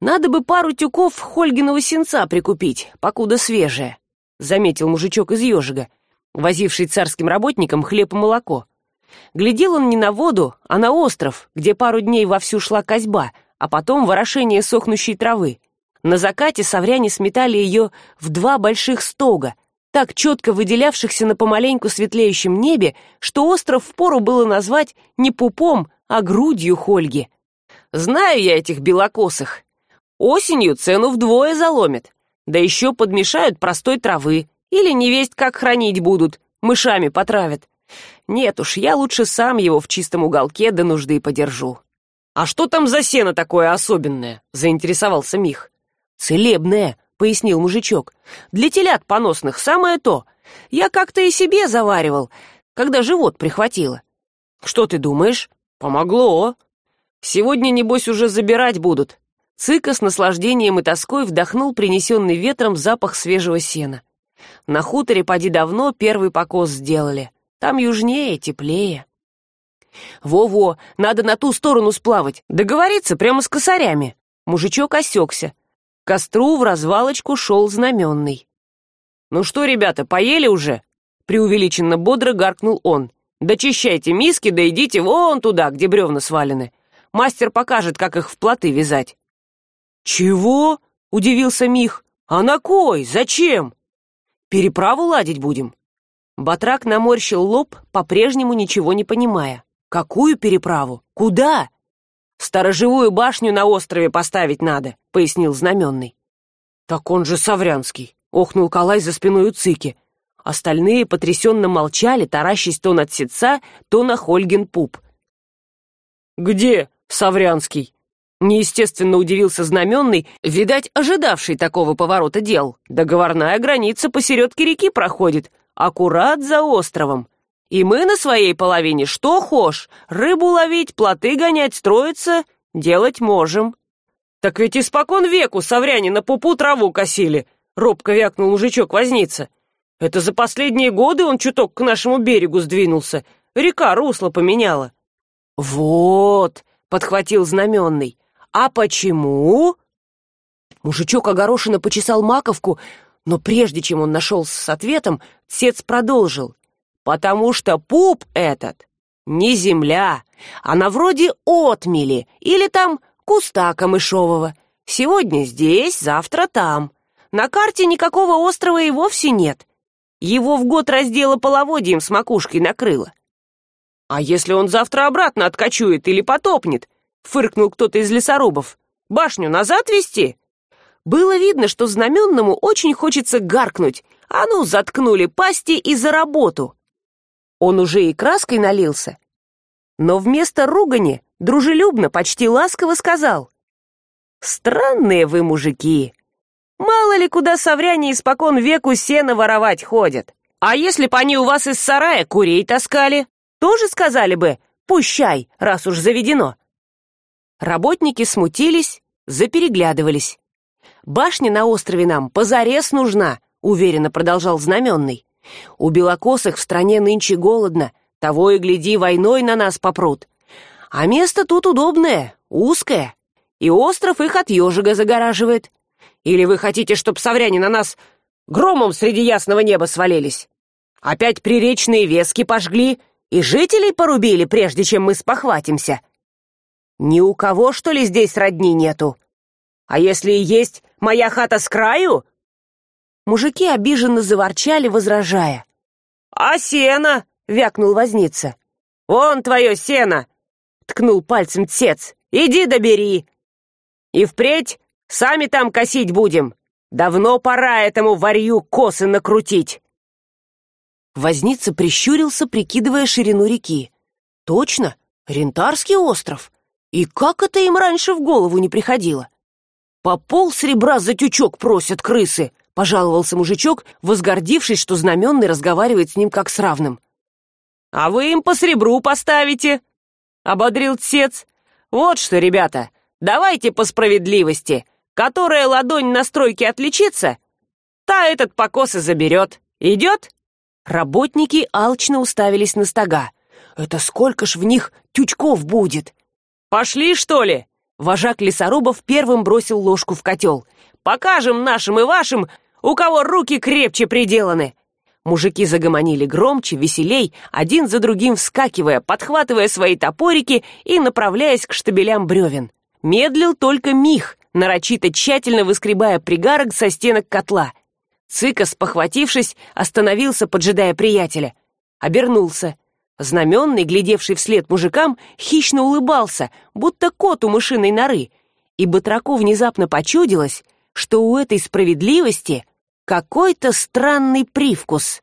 Надо бы пару тюков хольгиного сенца прикупить покуда свежее заметил мужичок из ежика возивший царским работникам хлеб и молоко. Глядел он не на воду а на остров где пару дней вовсю шла козьба а потом ворошение сохнущей травы. На закате совряне сметали ее в два больших стога так четко выделявшихся на помаленьку светлеющем небе что остров впору было назвать не пупом а грудью хольги. Знаю я этих белокосых. Осенью цену вдвое заломят да еще подмешают простой травы. Или невесть как хранить будут мышами потравят. Нет уж я лучше сам его в чистом уголке до нужды подержу а что там за сено такое особенное заинтересовался мих. Целебное пояснил мужичок. Для телят поносных самое то. Я как то и себе заваривал когда живот прихватило что ты думаешь? Помогло сегодня небось уже забирать будут цыка с наслаждением и тоской вдохнул принесенный ветром запах свежего сена. На хуторе поди давно первый покос сделали. Там южнее теплее. Во во надо на ту сторону сплавать договориться прямо с косарями мужичок осекся. К костру в развалочку шел знаменный. Ну что ребята поели уже? Преувеличенно бодро гаркнул он. Дочищайте миски да идите вон туда где бревна свалены. Мастер покажет как их в плоты вязать чего удивился мих. А на кой? Зачем? Переправу ладить будем батрак наморщил лоб по прежнему ничего не понимая. Какую переправу? Куда? Сторожевую башню на острове поставить надо пояснил знаменный. Так он же саврянский охнул калай за спиной у цыки. Остальные потрясенно молчали таращась то на сетца то на хольгин пуп где саврянский неестественно удивился знаменный видать ожидавший такого поворота дел. Договорная граница посередке реки проходит аккурат за островом. И мы на своей половине что хошь? Рыбу ловить плоты гонять строиться делать можем. Так ведь испокон веку совряне на пупу траву косили робко вякнул мужичок возница. Это за последние годы он чуток к нашему берегу сдвинулся река русло поменяла. Вот подхватил знаменный а почему? Мужичок огорошенно почесал маковку но прежде чем он нашелся с ответом сец продолжил. Потому что пуп этот не земля она вроде отмели или там куста камышового. Сегодня здесь завтра там. На карте никакого острова и вовсе нет. Его в год раздела половодьем с макушкой накрыло. А если он завтра обратно откачует или потопнет фыркнул кто то из лесорубов. Башню назад вести? Было видно что знаменному очень хочется гаркнуть. А ну заткнули пасти и за работу! Он уже и краской налился но вместо ругани дружелюбно почти ласково сказал. Странные вы мужики! Мало ли куда совряне испокон веку сено воровать ходят. А если б они у вас из сарая курей таскали тоже сказали бы пущай раз уж заведено работники смутились запереглядывались. Башня на острове нам позарез нужна уверенно продолжал знаменный. У белокосых в стране нынче голодно того и гляди войной на нас попрут. А место тут удобное узкое и остров их от ежика загораживает. Или вы хотите чтоб совряне на нас громом среди ясного неба свалились? Опять приречные вески пожгли и жителей порубили прежде чем мы спохватимся ни у кого что ли здесь родни нету? А если и есть моя хата с краю? Мужики обиженно заворчали возражая. А сено вякнул возница. Вон твое сено ткнул пальцем тсец иди добери! И впредь сами там косить будем. Давно пора этому варью косы накрутить! Возница прищурился прикидывая ширину реки. Точно! Рентарский остров и как это им раньше в голову не приходило? По пол серебра за тючок просят крысы пожаловался мужичок возгордившись что знаменный разговаривает с ним как с равным. А вы им по серебру поставите ободрил тсец вот что ребята давайте по справедливости. Которая ладонь на стройке отличится та этот покос и заберет. Идет? Работники алчно уставились на стога. Это сколько ж в них тючков будет пошли что ли? Вожак лесорубов первым бросил ложку в котел покажем нашим и вашим у кого руки крепче приделаны! Мужики загомонили громче веселей один за другим вскакивая подхватывая свои топорики и направляясь к штабелям бревен медлил только мих нарочито тщательно выскребая пригарок со стенок котла. Цикас похватившись остановился поджидая приятеля. Обернулся знаменный глядевший вслед мужикам хищно улыбался будто кот у мышиной норы. И батраку внезапно почудилось что у этой справедливости какой то странный привкус